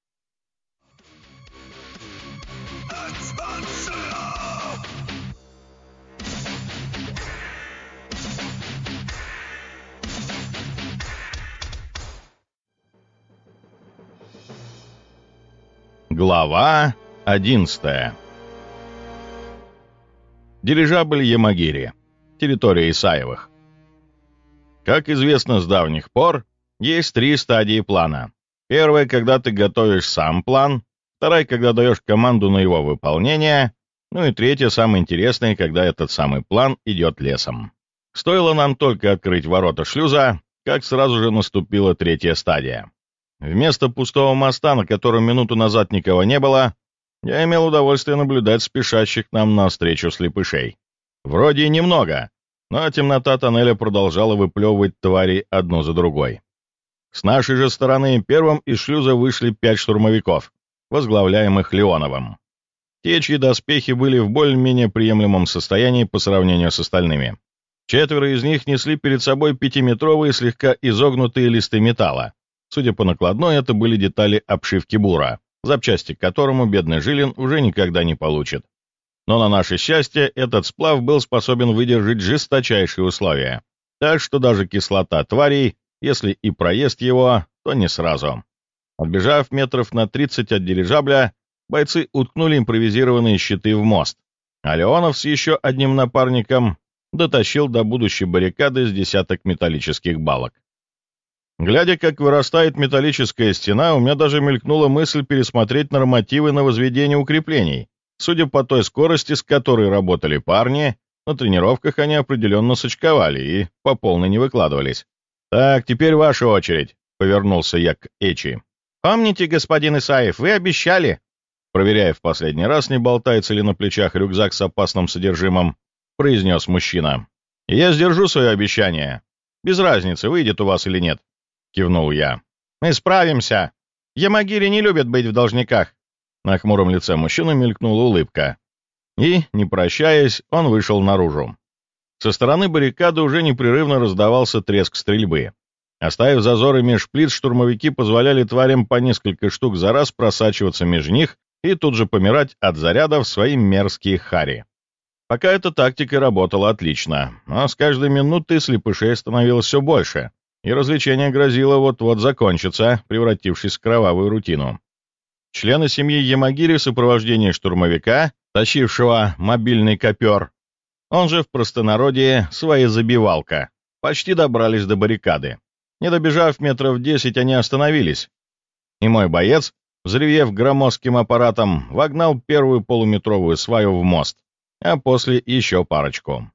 Глава 11 Дирижабль Ямагири. Территория Исаевых. Как известно с давних пор, есть три стадии плана. Первая, когда ты готовишь сам план, вторая, когда даешь команду на его выполнение, ну и третья, самая интересная, когда этот самый план идет лесом. Стоило нам только открыть ворота шлюза, как сразу же наступила третья стадия. Вместо пустого моста, на котором минуту назад никого не было, я имел удовольствие наблюдать спешащих нам навстречу слепышей. Вроде и немного, но темнота тоннеля продолжала выплевывать твари одну за другой. С нашей же стороны первым из шлюза вышли пять штурмовиков, возглавляемых Леоновым. Те, чьи доспехи были в более-менее приемлемом состоянии по сравнению с остальными. Четверо из них несли перед собой пятиметровые слегка изогнутые листы металла, Судя по накладной, это были детали обшивки бура, запчасти к которому бедный Жилин уже никогда не получит. Но на наше счастье, этот сплав был способен выдержать жесточайшие условия, так что даже кислота тварей, если и проест его, то не сразу. Отбежав метров на 30 от дирижабля, бойцы уткнули импровизированные щиты в мост, а Леонов с еще одним напарником дотащил до будущей баррикады с десяток металлических балок. Глядя, как вырастает металлическая стена, у меня даже мелькнула мысль пересмотреть нормативы на возведение укреплений. Судя по той скорости, с которой работали парни, на тренировках они определенно сочковали и по полной не выкладывались. «Так, теперь ваша очередь», — повернулся я к Эчи. «Помните, господин Исаев, вы обещали?» Проверяя в последний раз, не болтается ли на плечах рюкзак с опасным содержимым, произнес мужчина. «Я сдержу свое обещание. Без разницы, выйдет у вас или нет. — кивнул я. «Мы справимся. Ямагири не любят быть в должниках». На хмуром лице мужчины мелькнула улыбка. И, не прощаясь, он вышел наружу. Со стороны баррикады уже непрерывно раздавался треск стрельбы. Оставив зазоры меж плит, штурмовики позволяли тварям по несколько штук за раз просачиваться между них и тут же помирать от зарядов свои мерзкие хари. Пока эта тактика работала отлично, но с каждой минутой слепышей становилось все больше, и развлечение грозило вот-вот закончиться, превратившись в кровавую рутину. Члены семьи Ямагири в сопровождении штурмовика, тащившего мобильный копер, он же в простонародье своя забивалка, почти добрались до баррикады. Не добежав метров десять, они остановились, и мой боец, взревев громоздким аппаратом, вогнал первую полуметровую сваю в мост, а после еще парочку.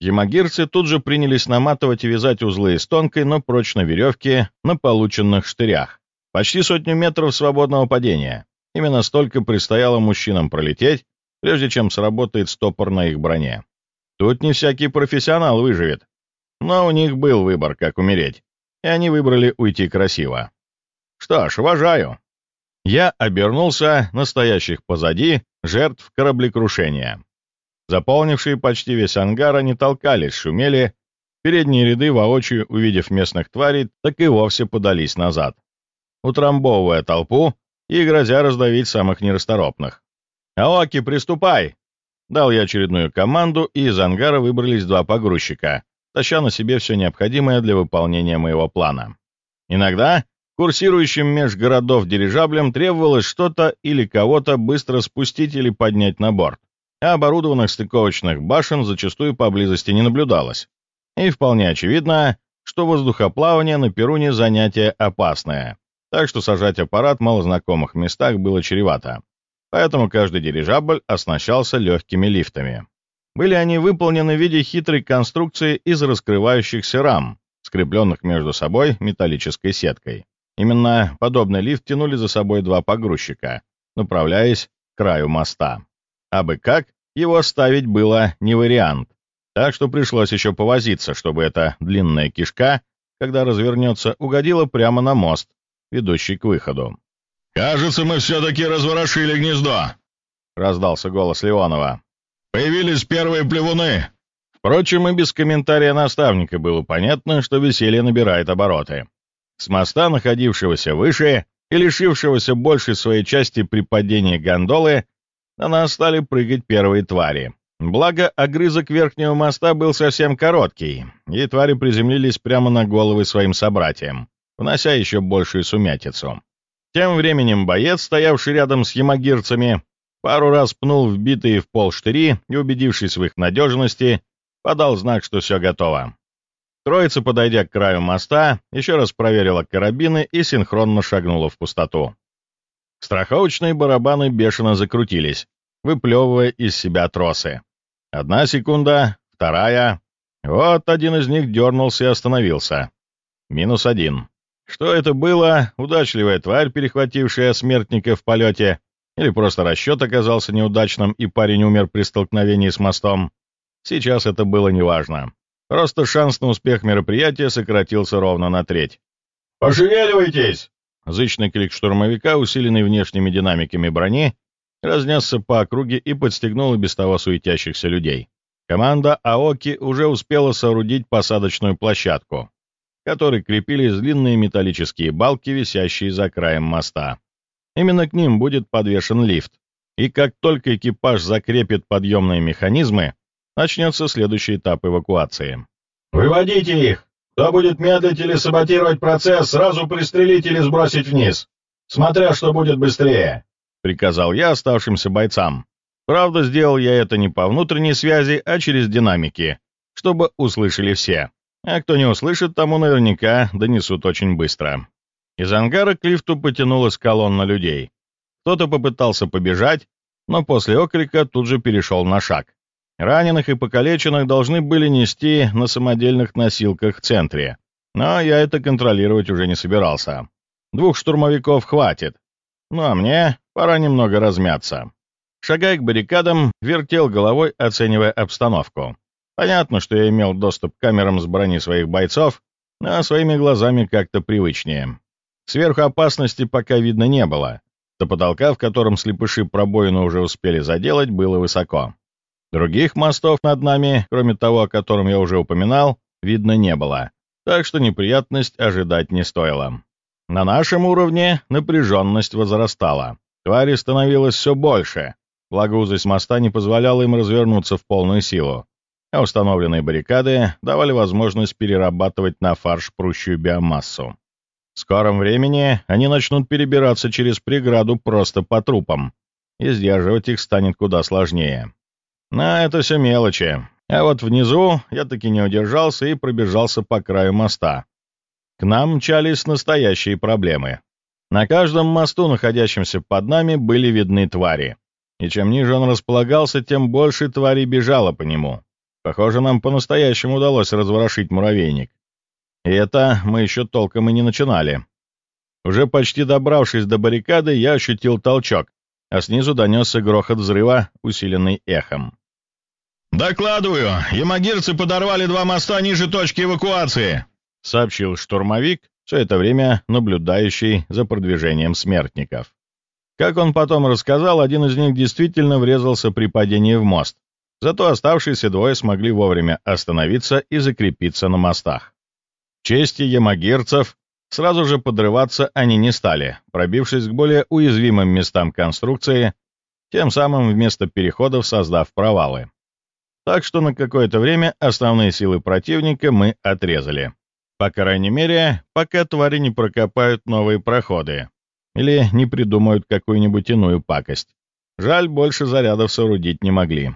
Ямагирцы тут же принялись наматывать и вязать узлы из тонкой, но прочной веревки на полученных штырях. Почти сотню метров свободного падения. Именно столько предстояло мужчинам пролететь, прежде чем сработает стопор на их броне. Тут не всякий профессионал выживет. Но у них был выбор, как умереть, и они выбрали уйти красиво. Что ж, уважаю. Я обернулся настоящих позади жертв кораблекрушения. Заполнившие почти весь ангар, они толкались, шумели. Передние ряды, воочию увидев местных тварей, так и вовсе подались назад, утрамбовывая толпу и грозя раздавить самых нерасторопных. «Аоки, приступай!» Дал я очередную команду, и из ангара выбрались два погрузчика, таща на себе все необходимое для выполнения моего плана. Иногда курсирующим меж городов дирижаблем требовалось что-то или кого-то быстро спустить или поднять на борт, а оборудованных стыковочных башен зачастую поблизости не наблюдалось. И вполне очевидно, что воздухоплавание на Перуне занятие опасное, так что сажать аппарат в малознакомых местах было чревато поэтому каждый дирижабль оснащался легкими лифтами. Были они выполнены в виде хитрой конструкции из раскрывающихся рам, скрепленных между собой металлической сеткой. Именно подобный лифт тянули за собой два погрузчика, направляясь к краю моста. А бы как, его ставить было не вариант, так что пришлось еще повозиться, чтобы эта длинная кишка, когда развернется, угодила прямо на мост, ведущий к выходу.
«Кажется, мы все-таки разворошили гнездо», — раздался голос Леонова. «Появились первые плевуны».
Впрочем, и без комментария наставника было понятно, что веселье набирает обороты. С моста, находившегося выше и лишившегося большей своей части при падении гондолы, на нас стали прыгать первые твари. Благо, огрызок верхнего моста был совсем короткий, и твари приземлились прямо на головы своим собратьям, внося еще большую сумятицу. Тем временем боец, стоявший рядом с ямагирцами, пару раз пнул вбитые в пол штыри и, убедившись в их надежности, подал знак, что все готово. Троица, подойдя к краю моста, еще раз проверила карабины и синхронно шагнула в пустоту. Страховочные барабаны бешено закрутились, выплевывая из себя тросы. Одна секунда, вторая. Вот один из них дернулся и остановился. Минус один. Что это было, удачливая тварь, перехватившая смертника в полете, или просто расчет оказался неудачным, и парень умер при столкновении с мостом, сейчас это было неважно. Просто шанс на успех мероприятия сократился ровно на треть.
«Пошевеливайтесь!»
Зычный крик штурмовика, усиленный внешними динамиками брони, разнесся по округе и подстегнул и без того суетящихся людей. Команда Аоки уже успела соорудить посадочную площадку, которой крепились длинные металлические балки, висящие за краем моста. Именно к ним будет подвешен лифт, и как только экипаж закрепит подъемные механизмы, начнется следующий этап эвакуации.
«Выводите их! Кто будет медлить или саботировать процесс, сразу пристрелить или сбросить вниз, смотря что будет быстрее!»
— приказал я оставшимся бойцам. Правда, сделал я это не по внутренней связи, а через динамики, чтобы услышали все. А кто не услышит, тому наверняка донесут очень быстро. Из ангара к лифту потянулась колонна людей. Кто-то попытался побежать, но после окрика тут же перешел на шаг. Раненых и покалеченных должны были нести на самодельных носилках в центре, но я это контролировать уже не собирался. Двух штурмовиков хватит. Ну а мне пора немного размяться. Шагая к баррикадам, вертел головой, оценивая обстановку. Понятно, что я имел доступ к камерам с брони своих бойцов, но своими глазами как-то привычнее. Сверху опасности пока видно не было. До потолка, в котором слепыши пробоину уже успели заделать, было высоко. Других мостов над нами, кроме того, о котором я уже упоминал, видно не было, так что неприятность ожидать не стоило. На нашем уровне напряженность возрастала. Твари становилось все больше, благо узость моста не позволяла им развернуться в полную силу а установленные баррикады давали возможность перерабатывать на фарш прущую биомассу. В скором времени они начнут перебираться через преграду просто по трупам, и сдерживать их станет куда сложнее. Но это все мелочи. А вот внизу я таки не удержался и пробежался по краю моста. К нам мчались настоящие проблемы. На каждом мосту, находящемся под нами, были видны твари. И чем ниже он располагался, тем больше тварей бежало по нему. Похоже, нам по-настоящему удалось разворошить муравейник. И это мы еще толком и не начинали. Уже почти добравшись до баррикады, я ощутил толчок, а снизу донесся грохот взрыва, усиленный эхом.
«Докладываю, ямагирцы подорвали два моста ниже точки эвакуации», —
сообщил штурмовик, все это время наблюдающий за продвижением смертников. Как он потом рассказал, один из них действительно врезался при падении в мост, Зато оставшиеся двое смогли вовремя остановиться и закрепиться на мостах. В чести ямагирцев сразу же подрываться они не стали, пробившись к более уязвимым местам конструкции, тем самым вместо переходов создав провалы. Так что на какое-то время основные силы противника мы отрезали. По крайней мере, пока твари не прокопают новые проходы или не придумают какую-нибудь иную пакость. Жаль, больше зарядов соорудить не могли.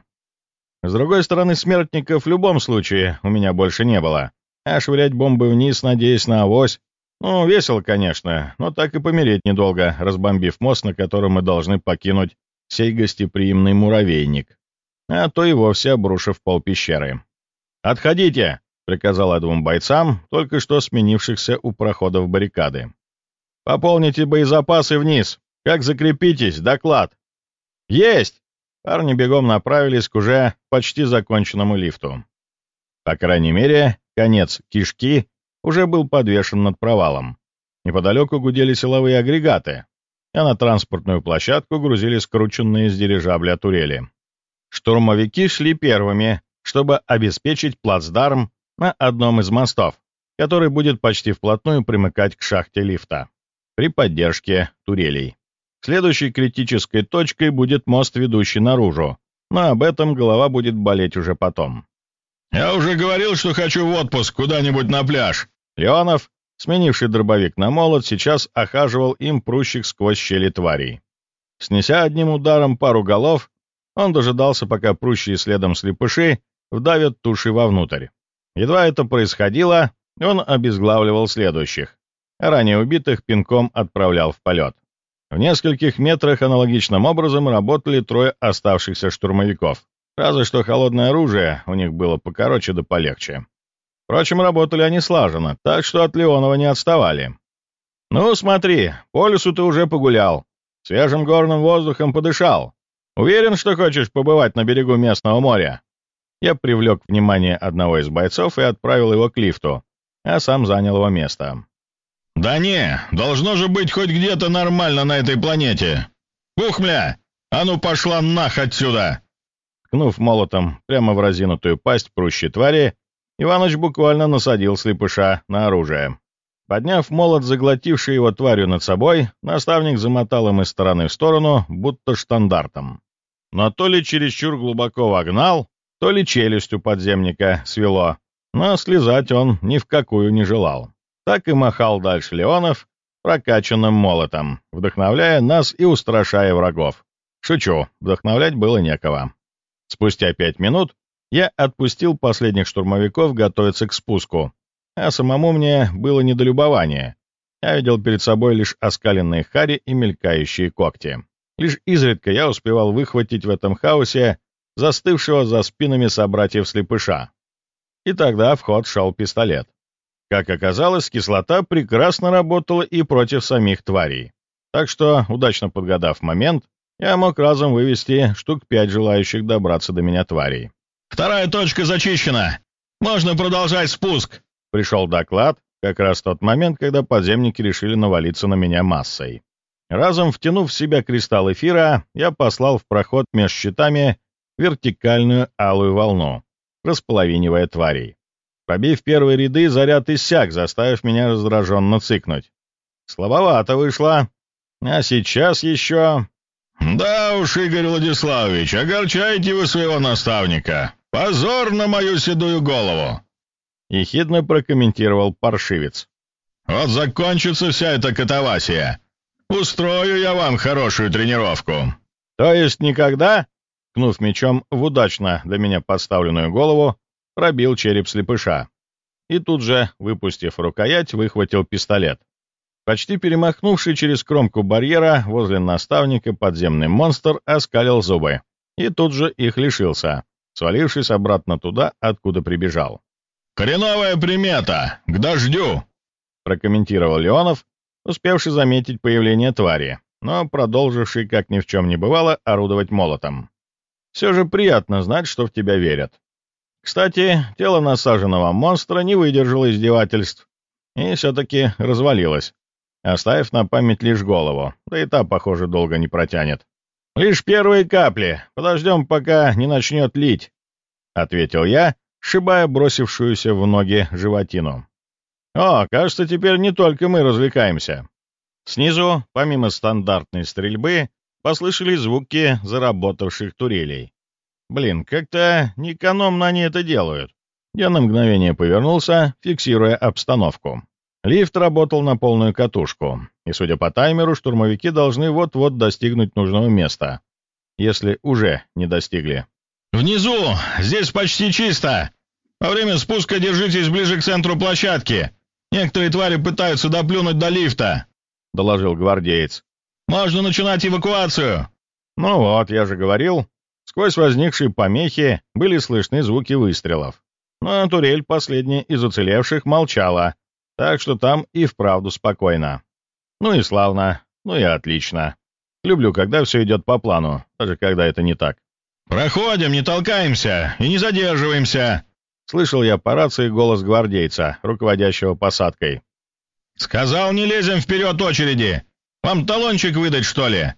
С другой стороны, смертников в любом случае у меня больше не было. А швырять бомбы вниз, надеясь на авось, ну, весело, конечно, но так и помереть недолго, разбомбив мост, на котором мы должны покинуть сей гостеприимный муравейник, а то и вовсе обрушив пол пещеры. «Отходите!» — приказал я двум бойцам, только что сменившихся у проходов баррикады. «Пополните боезапасы вниз! Как закрепитесь, доклад!» «Есть!» Парни бегом направились к уже почти законченному лифту. По крайней мере, конец кишки уже был подвешен над провалом. Неподалеку гудели силовые агрегаты, а на транспортную площадку грузили скрученные с дирижабля турели. Штурмовики шли первыми, чтобы обеспечить плацдарм на одном из мостов, который будет почти вплотную примыкать к шахте лифта, при поддержке турелей. Следующей критической точкой будет мост, ведущий наружу, но об этом голова будет болеть уже потом.
«Я уже говорил, что хочу в отпуск куда-нибудь на пляж».
Леонов, сменивший дробовик на молот, сейчас охаживал им прущих сквозь щели тварей. Снеся одним ударом пару голов, он дожидался, пока прущие следом слепыши вдавят туши вовнутрь. Едва это происходило, он обезглавливал следующих, а ранее убитых пинком отправлял в полет. В нескольких метрах аналогичным образом работали трое оставшихся штурмовиков. Разве что холодное оружие у них было покороче да полегче. Впрочем, работали они слаженно, так что от Леонова не отставали. «Ну, смотри, по лесу ты уже погулял, свежим горным воздухом подышал. Уверен, что хочешь побывать на берегу местного моря?» Я привлек внимание одного из бойцов и отправил его к лифту, а сам занял его место.
«Да не, должно же быть хоть где-то нормально на этой планете. Кухмля, а ну пошла нах отсюда!»
Ткнув молотом прямо в разинутую пасть прущей твари, Иваныч буквально насадил слепыша на оружие. Подняв молот, заглотивший его тварью над собой, наставник замотал им из стороны в сторону, будто штандартом. Но то ли чересчур глубоко вогнал, то ли челюсть у подземника свело, но слезать он ни в какую не желал так и махал дальше Леонов прокачанным молотом, вдохновляя нас и устрашая врагов. Шучу, вдохновлять было некого. Спустя пять минут я отпустил последних штурмовиков готовиться к спуску, а самому мне было недолюбование. Я видел перед собой лишь оскаленные хари и мелькающие когти. Лишь изредка я успевал выхватить в этом хаосе застывшего за спинами собратьев слепыша. И тогда в ход шел пистолет. Как оказалось, кислота прекрасно работала и против самих тварей. Так что, удачно подгадав момент, я мог разом вывести штук пять желающих добраться до меня тварей.
«Вторая точка зачищена! Можно продолжать спуск!»
Пришел доклад, как раз тот момент, когда подземники решили навалиться на меня массой. Разом втянув в себя кристалл эфира, я послал в проход между щитами вертикальную алую волну, располовинивая тварей. Пробив первые ряды, заряд иссяк, заставив меня раздраженно цыкнуть. Слабовато вышло. А сейчас еще...
«Да уж, Игорь Владиславович, огорчаете вы своего наставника. Позор на мою седую голову!»
Ехидно прокомментировал паршивец.
«Вот закончится вся эта катавасия. Устрою я вам хорошую тренировку».
«То есть никогда?» Кнув мечом в удачно до меня подставленную голову, пробил череп слепыша. И тут же, выпустив рукоять, выхватил пистолет. Почти перемахнувший через кромку барьера возле наставника подземный монстр оскалил зубы и тут же их лишился, свалившись обратно туда, откуда прибежал.
«Хреновая примета! К дождю!»
прокомментировал Леонов, успевший заметить появление твари, но продолживший, как ни в чем не бывало, орудовать молотом. «Все же приятно знать, что в тебя верят. Кстати, тело насаженного монстра не выдержало издевательств и все-таки развалилось, оставив на память лишь голову, да и та, похоже, долго не протянет. «Лишь первые капли. Подождем, пока не начнет лить», — ответил я, шибая бросившуюся в ноги животину. «О, кажется, теперь не только мы развлекаемся». Снизу, помимо стандартной стрельбы, послышались звуки заработавших турелей. Блин, как-то неэкономно они это делают. Я на мгновение повернулся, фиксируя обстановку. Лифт работал на полную катушку, и, судя по таймеру, штурмовики должны вот-вот достигнуть нужного места, если уже не достигли.
«Внизу! Здесь почти чисто! Во время спуска держитесь ближе к центру площадки! Некоторые твари пытаются доплюнуть до лифта!»
— доложил гвардеец.
«Можно начинать эвакуацию!»
«Ну вот, я же говорил, сквозь возникшие помехи были слышны звуки выстрелов. Но турель, последняя из уцелевших, молчала, так что там и вправду спокойно. Ну и славно, ну и отлично. Люблю, когда все идет по плану, даже когда это не так.
«Проходим, не толкаемся и не задерживаемся!»
Слышал я по рации голос гвардейца, руководящего посадкой.
«Сказал, не лезем вперед очереди! Вам талончик выдать, что ли?»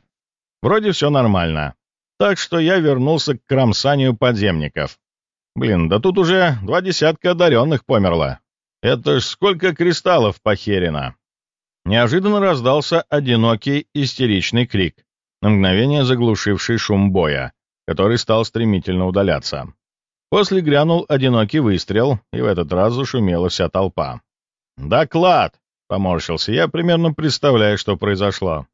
Вроде все нормально. Так что я вернулся к кромсанию подземников. Блин, да тут уже два десятка одаренных померло. Это ж сколько кристаллов похерено!» Неожиданно раздался одинокий истеричный крик, на мгновение заглушивший шум боя, который стал стремительно удаляться. После грянул одинокий выстрел, и в этот раз зашумела вся толпа. «Доклад!» — поморщился я, примерно представляя, что произошло.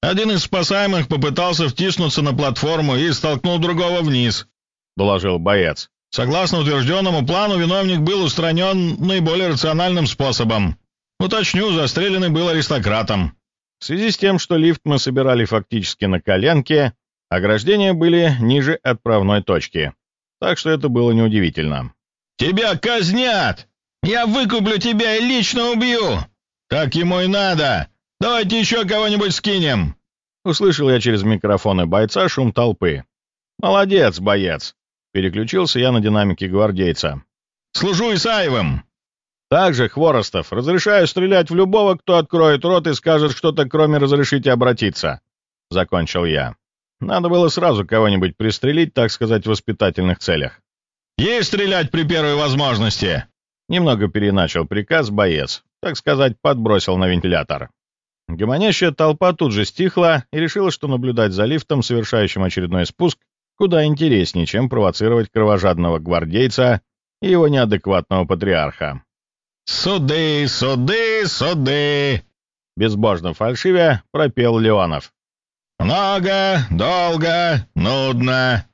«Один из спасаемых попытался втиснуться на платформу и столкнул другого вниз», — доложил боец. Согласно утвержденному плану, виновник был устранен наиболее рациональным способом. Уточню, застреленный был аристократом.
В связи с тем, что лифт мы собирали фактически на коленке, ограждения были ниже отправной точки, так что это было неудивительно.
«Тебя казнят! Я выкуплю тебя и лично убью! Так ему и надо! Давайте еще кого-нибудь скинем!»
Услышал я через микрофоны бойца шум толпы. «Молодец, боец! Переключился я на динамики гвардейца.
«Служу Исаевым!»
«Также, Хворостов, разрешаю стрелять в любого, кто откроет рот и скажет что-то, кроме разрешите обратиться», — закончил я. Надо было сразу кого-нибудь пристрелить, так сказать, в воспитательных целях.
«Есть стрелять при первой возможности!»
Немного переначал приказ боец, так сказать, подбросил на вентилятор. Гомонящая толпа тут же стихла и решила, что наблюдать за лифтом, совершающим очередной спуск, куда интереснее, чем провоцировать кровожадного гвардейца и его неадекватного патриарха.
«Суды, суды, суды!»
Безбожно фальшивя пропел Леонов.
«Много, долго, нудно».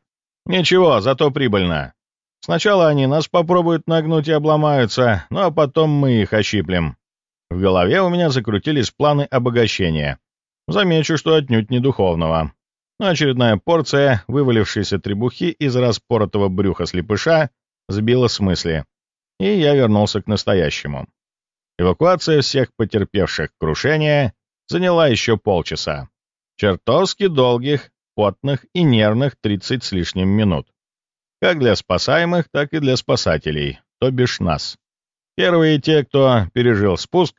«Ничего, зато прибыльно. Сначала они нас попробуют нагнуть и обломаются, ну а потом мы их ощиплем». В голове у меня закрутились планы обогащения. Замечу, что отнюдь не духовного но очередная порция, вывалившейся требухи из распоротого брюха слепыша, сбила с мысли, и я вернулся к настоящему. Эвакуация всех потерпевших крушение заняла еще полчаса. Чертовски долгих, потных и нервных 30 с лишним минут. Как для спасаемых, так и для спасателей, то бишь нас. Первые те, кто пережил спуск,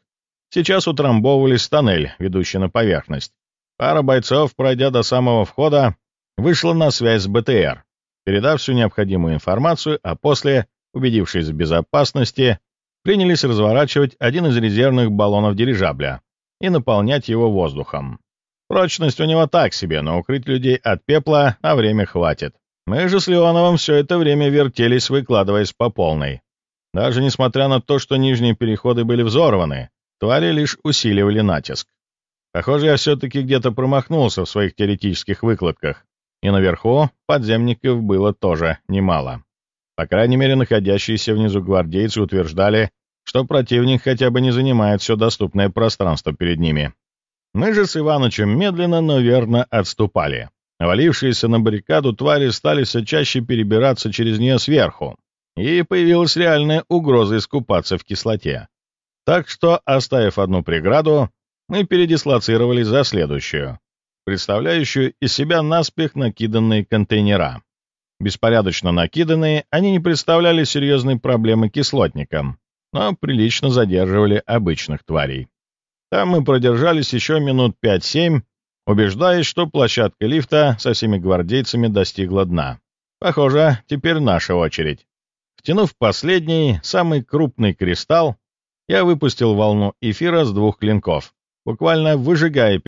сейчас утрамбовывались в тоннель, ведущий на поверхность. Пара бойцов, пройдя до самого входа, вышла на связь с БТР, передав всю необходимую информацию, а после, убедившись в безопасности, принялись разворачивать один из резервных баллонов дирижабля и наполнять его воздухом. Прочность у него так себе, но укрыть людей от пепла на время хватит. Мы же с Леоновым все это время вертелись, выкладываясь по полной. Даже несмотря на то, что нижние переходы были взорваны, твари лишь усиливали натиск. Похоже, я все-таки где-то промахнулся в своих теоретических выкладках, и наверху подземников было тоже немало. По крайней мере, находящиеся внизу гвардейцы утверждали, что противник хотя бы не занимает все доступное пространство перед ними. Мы же с Иванычем медленно, но верно отступали. Навалившиеся на баррикаду твари стали все чаще перебираться через нее сверху, и появилась реальная угроза искупаться в кислоте. Так что, оставив одну преграду, мы передислоцировались за следующую, представляющую из себя наспех накиданные контейнера. Беспорядочно накиданные, они не представляли серьезной проблемы кислотникам, но прилично задерживали обычных тварей. Там мы продержались еще минут 5-7, убеждаясь, что площадка лифта со всеми гвардейцами достигла дна. Похоже, теперь наша очередь. Втянув последний, самый крупный кристалл, я выпустил волну эфира с двух клинков, буквально выжигая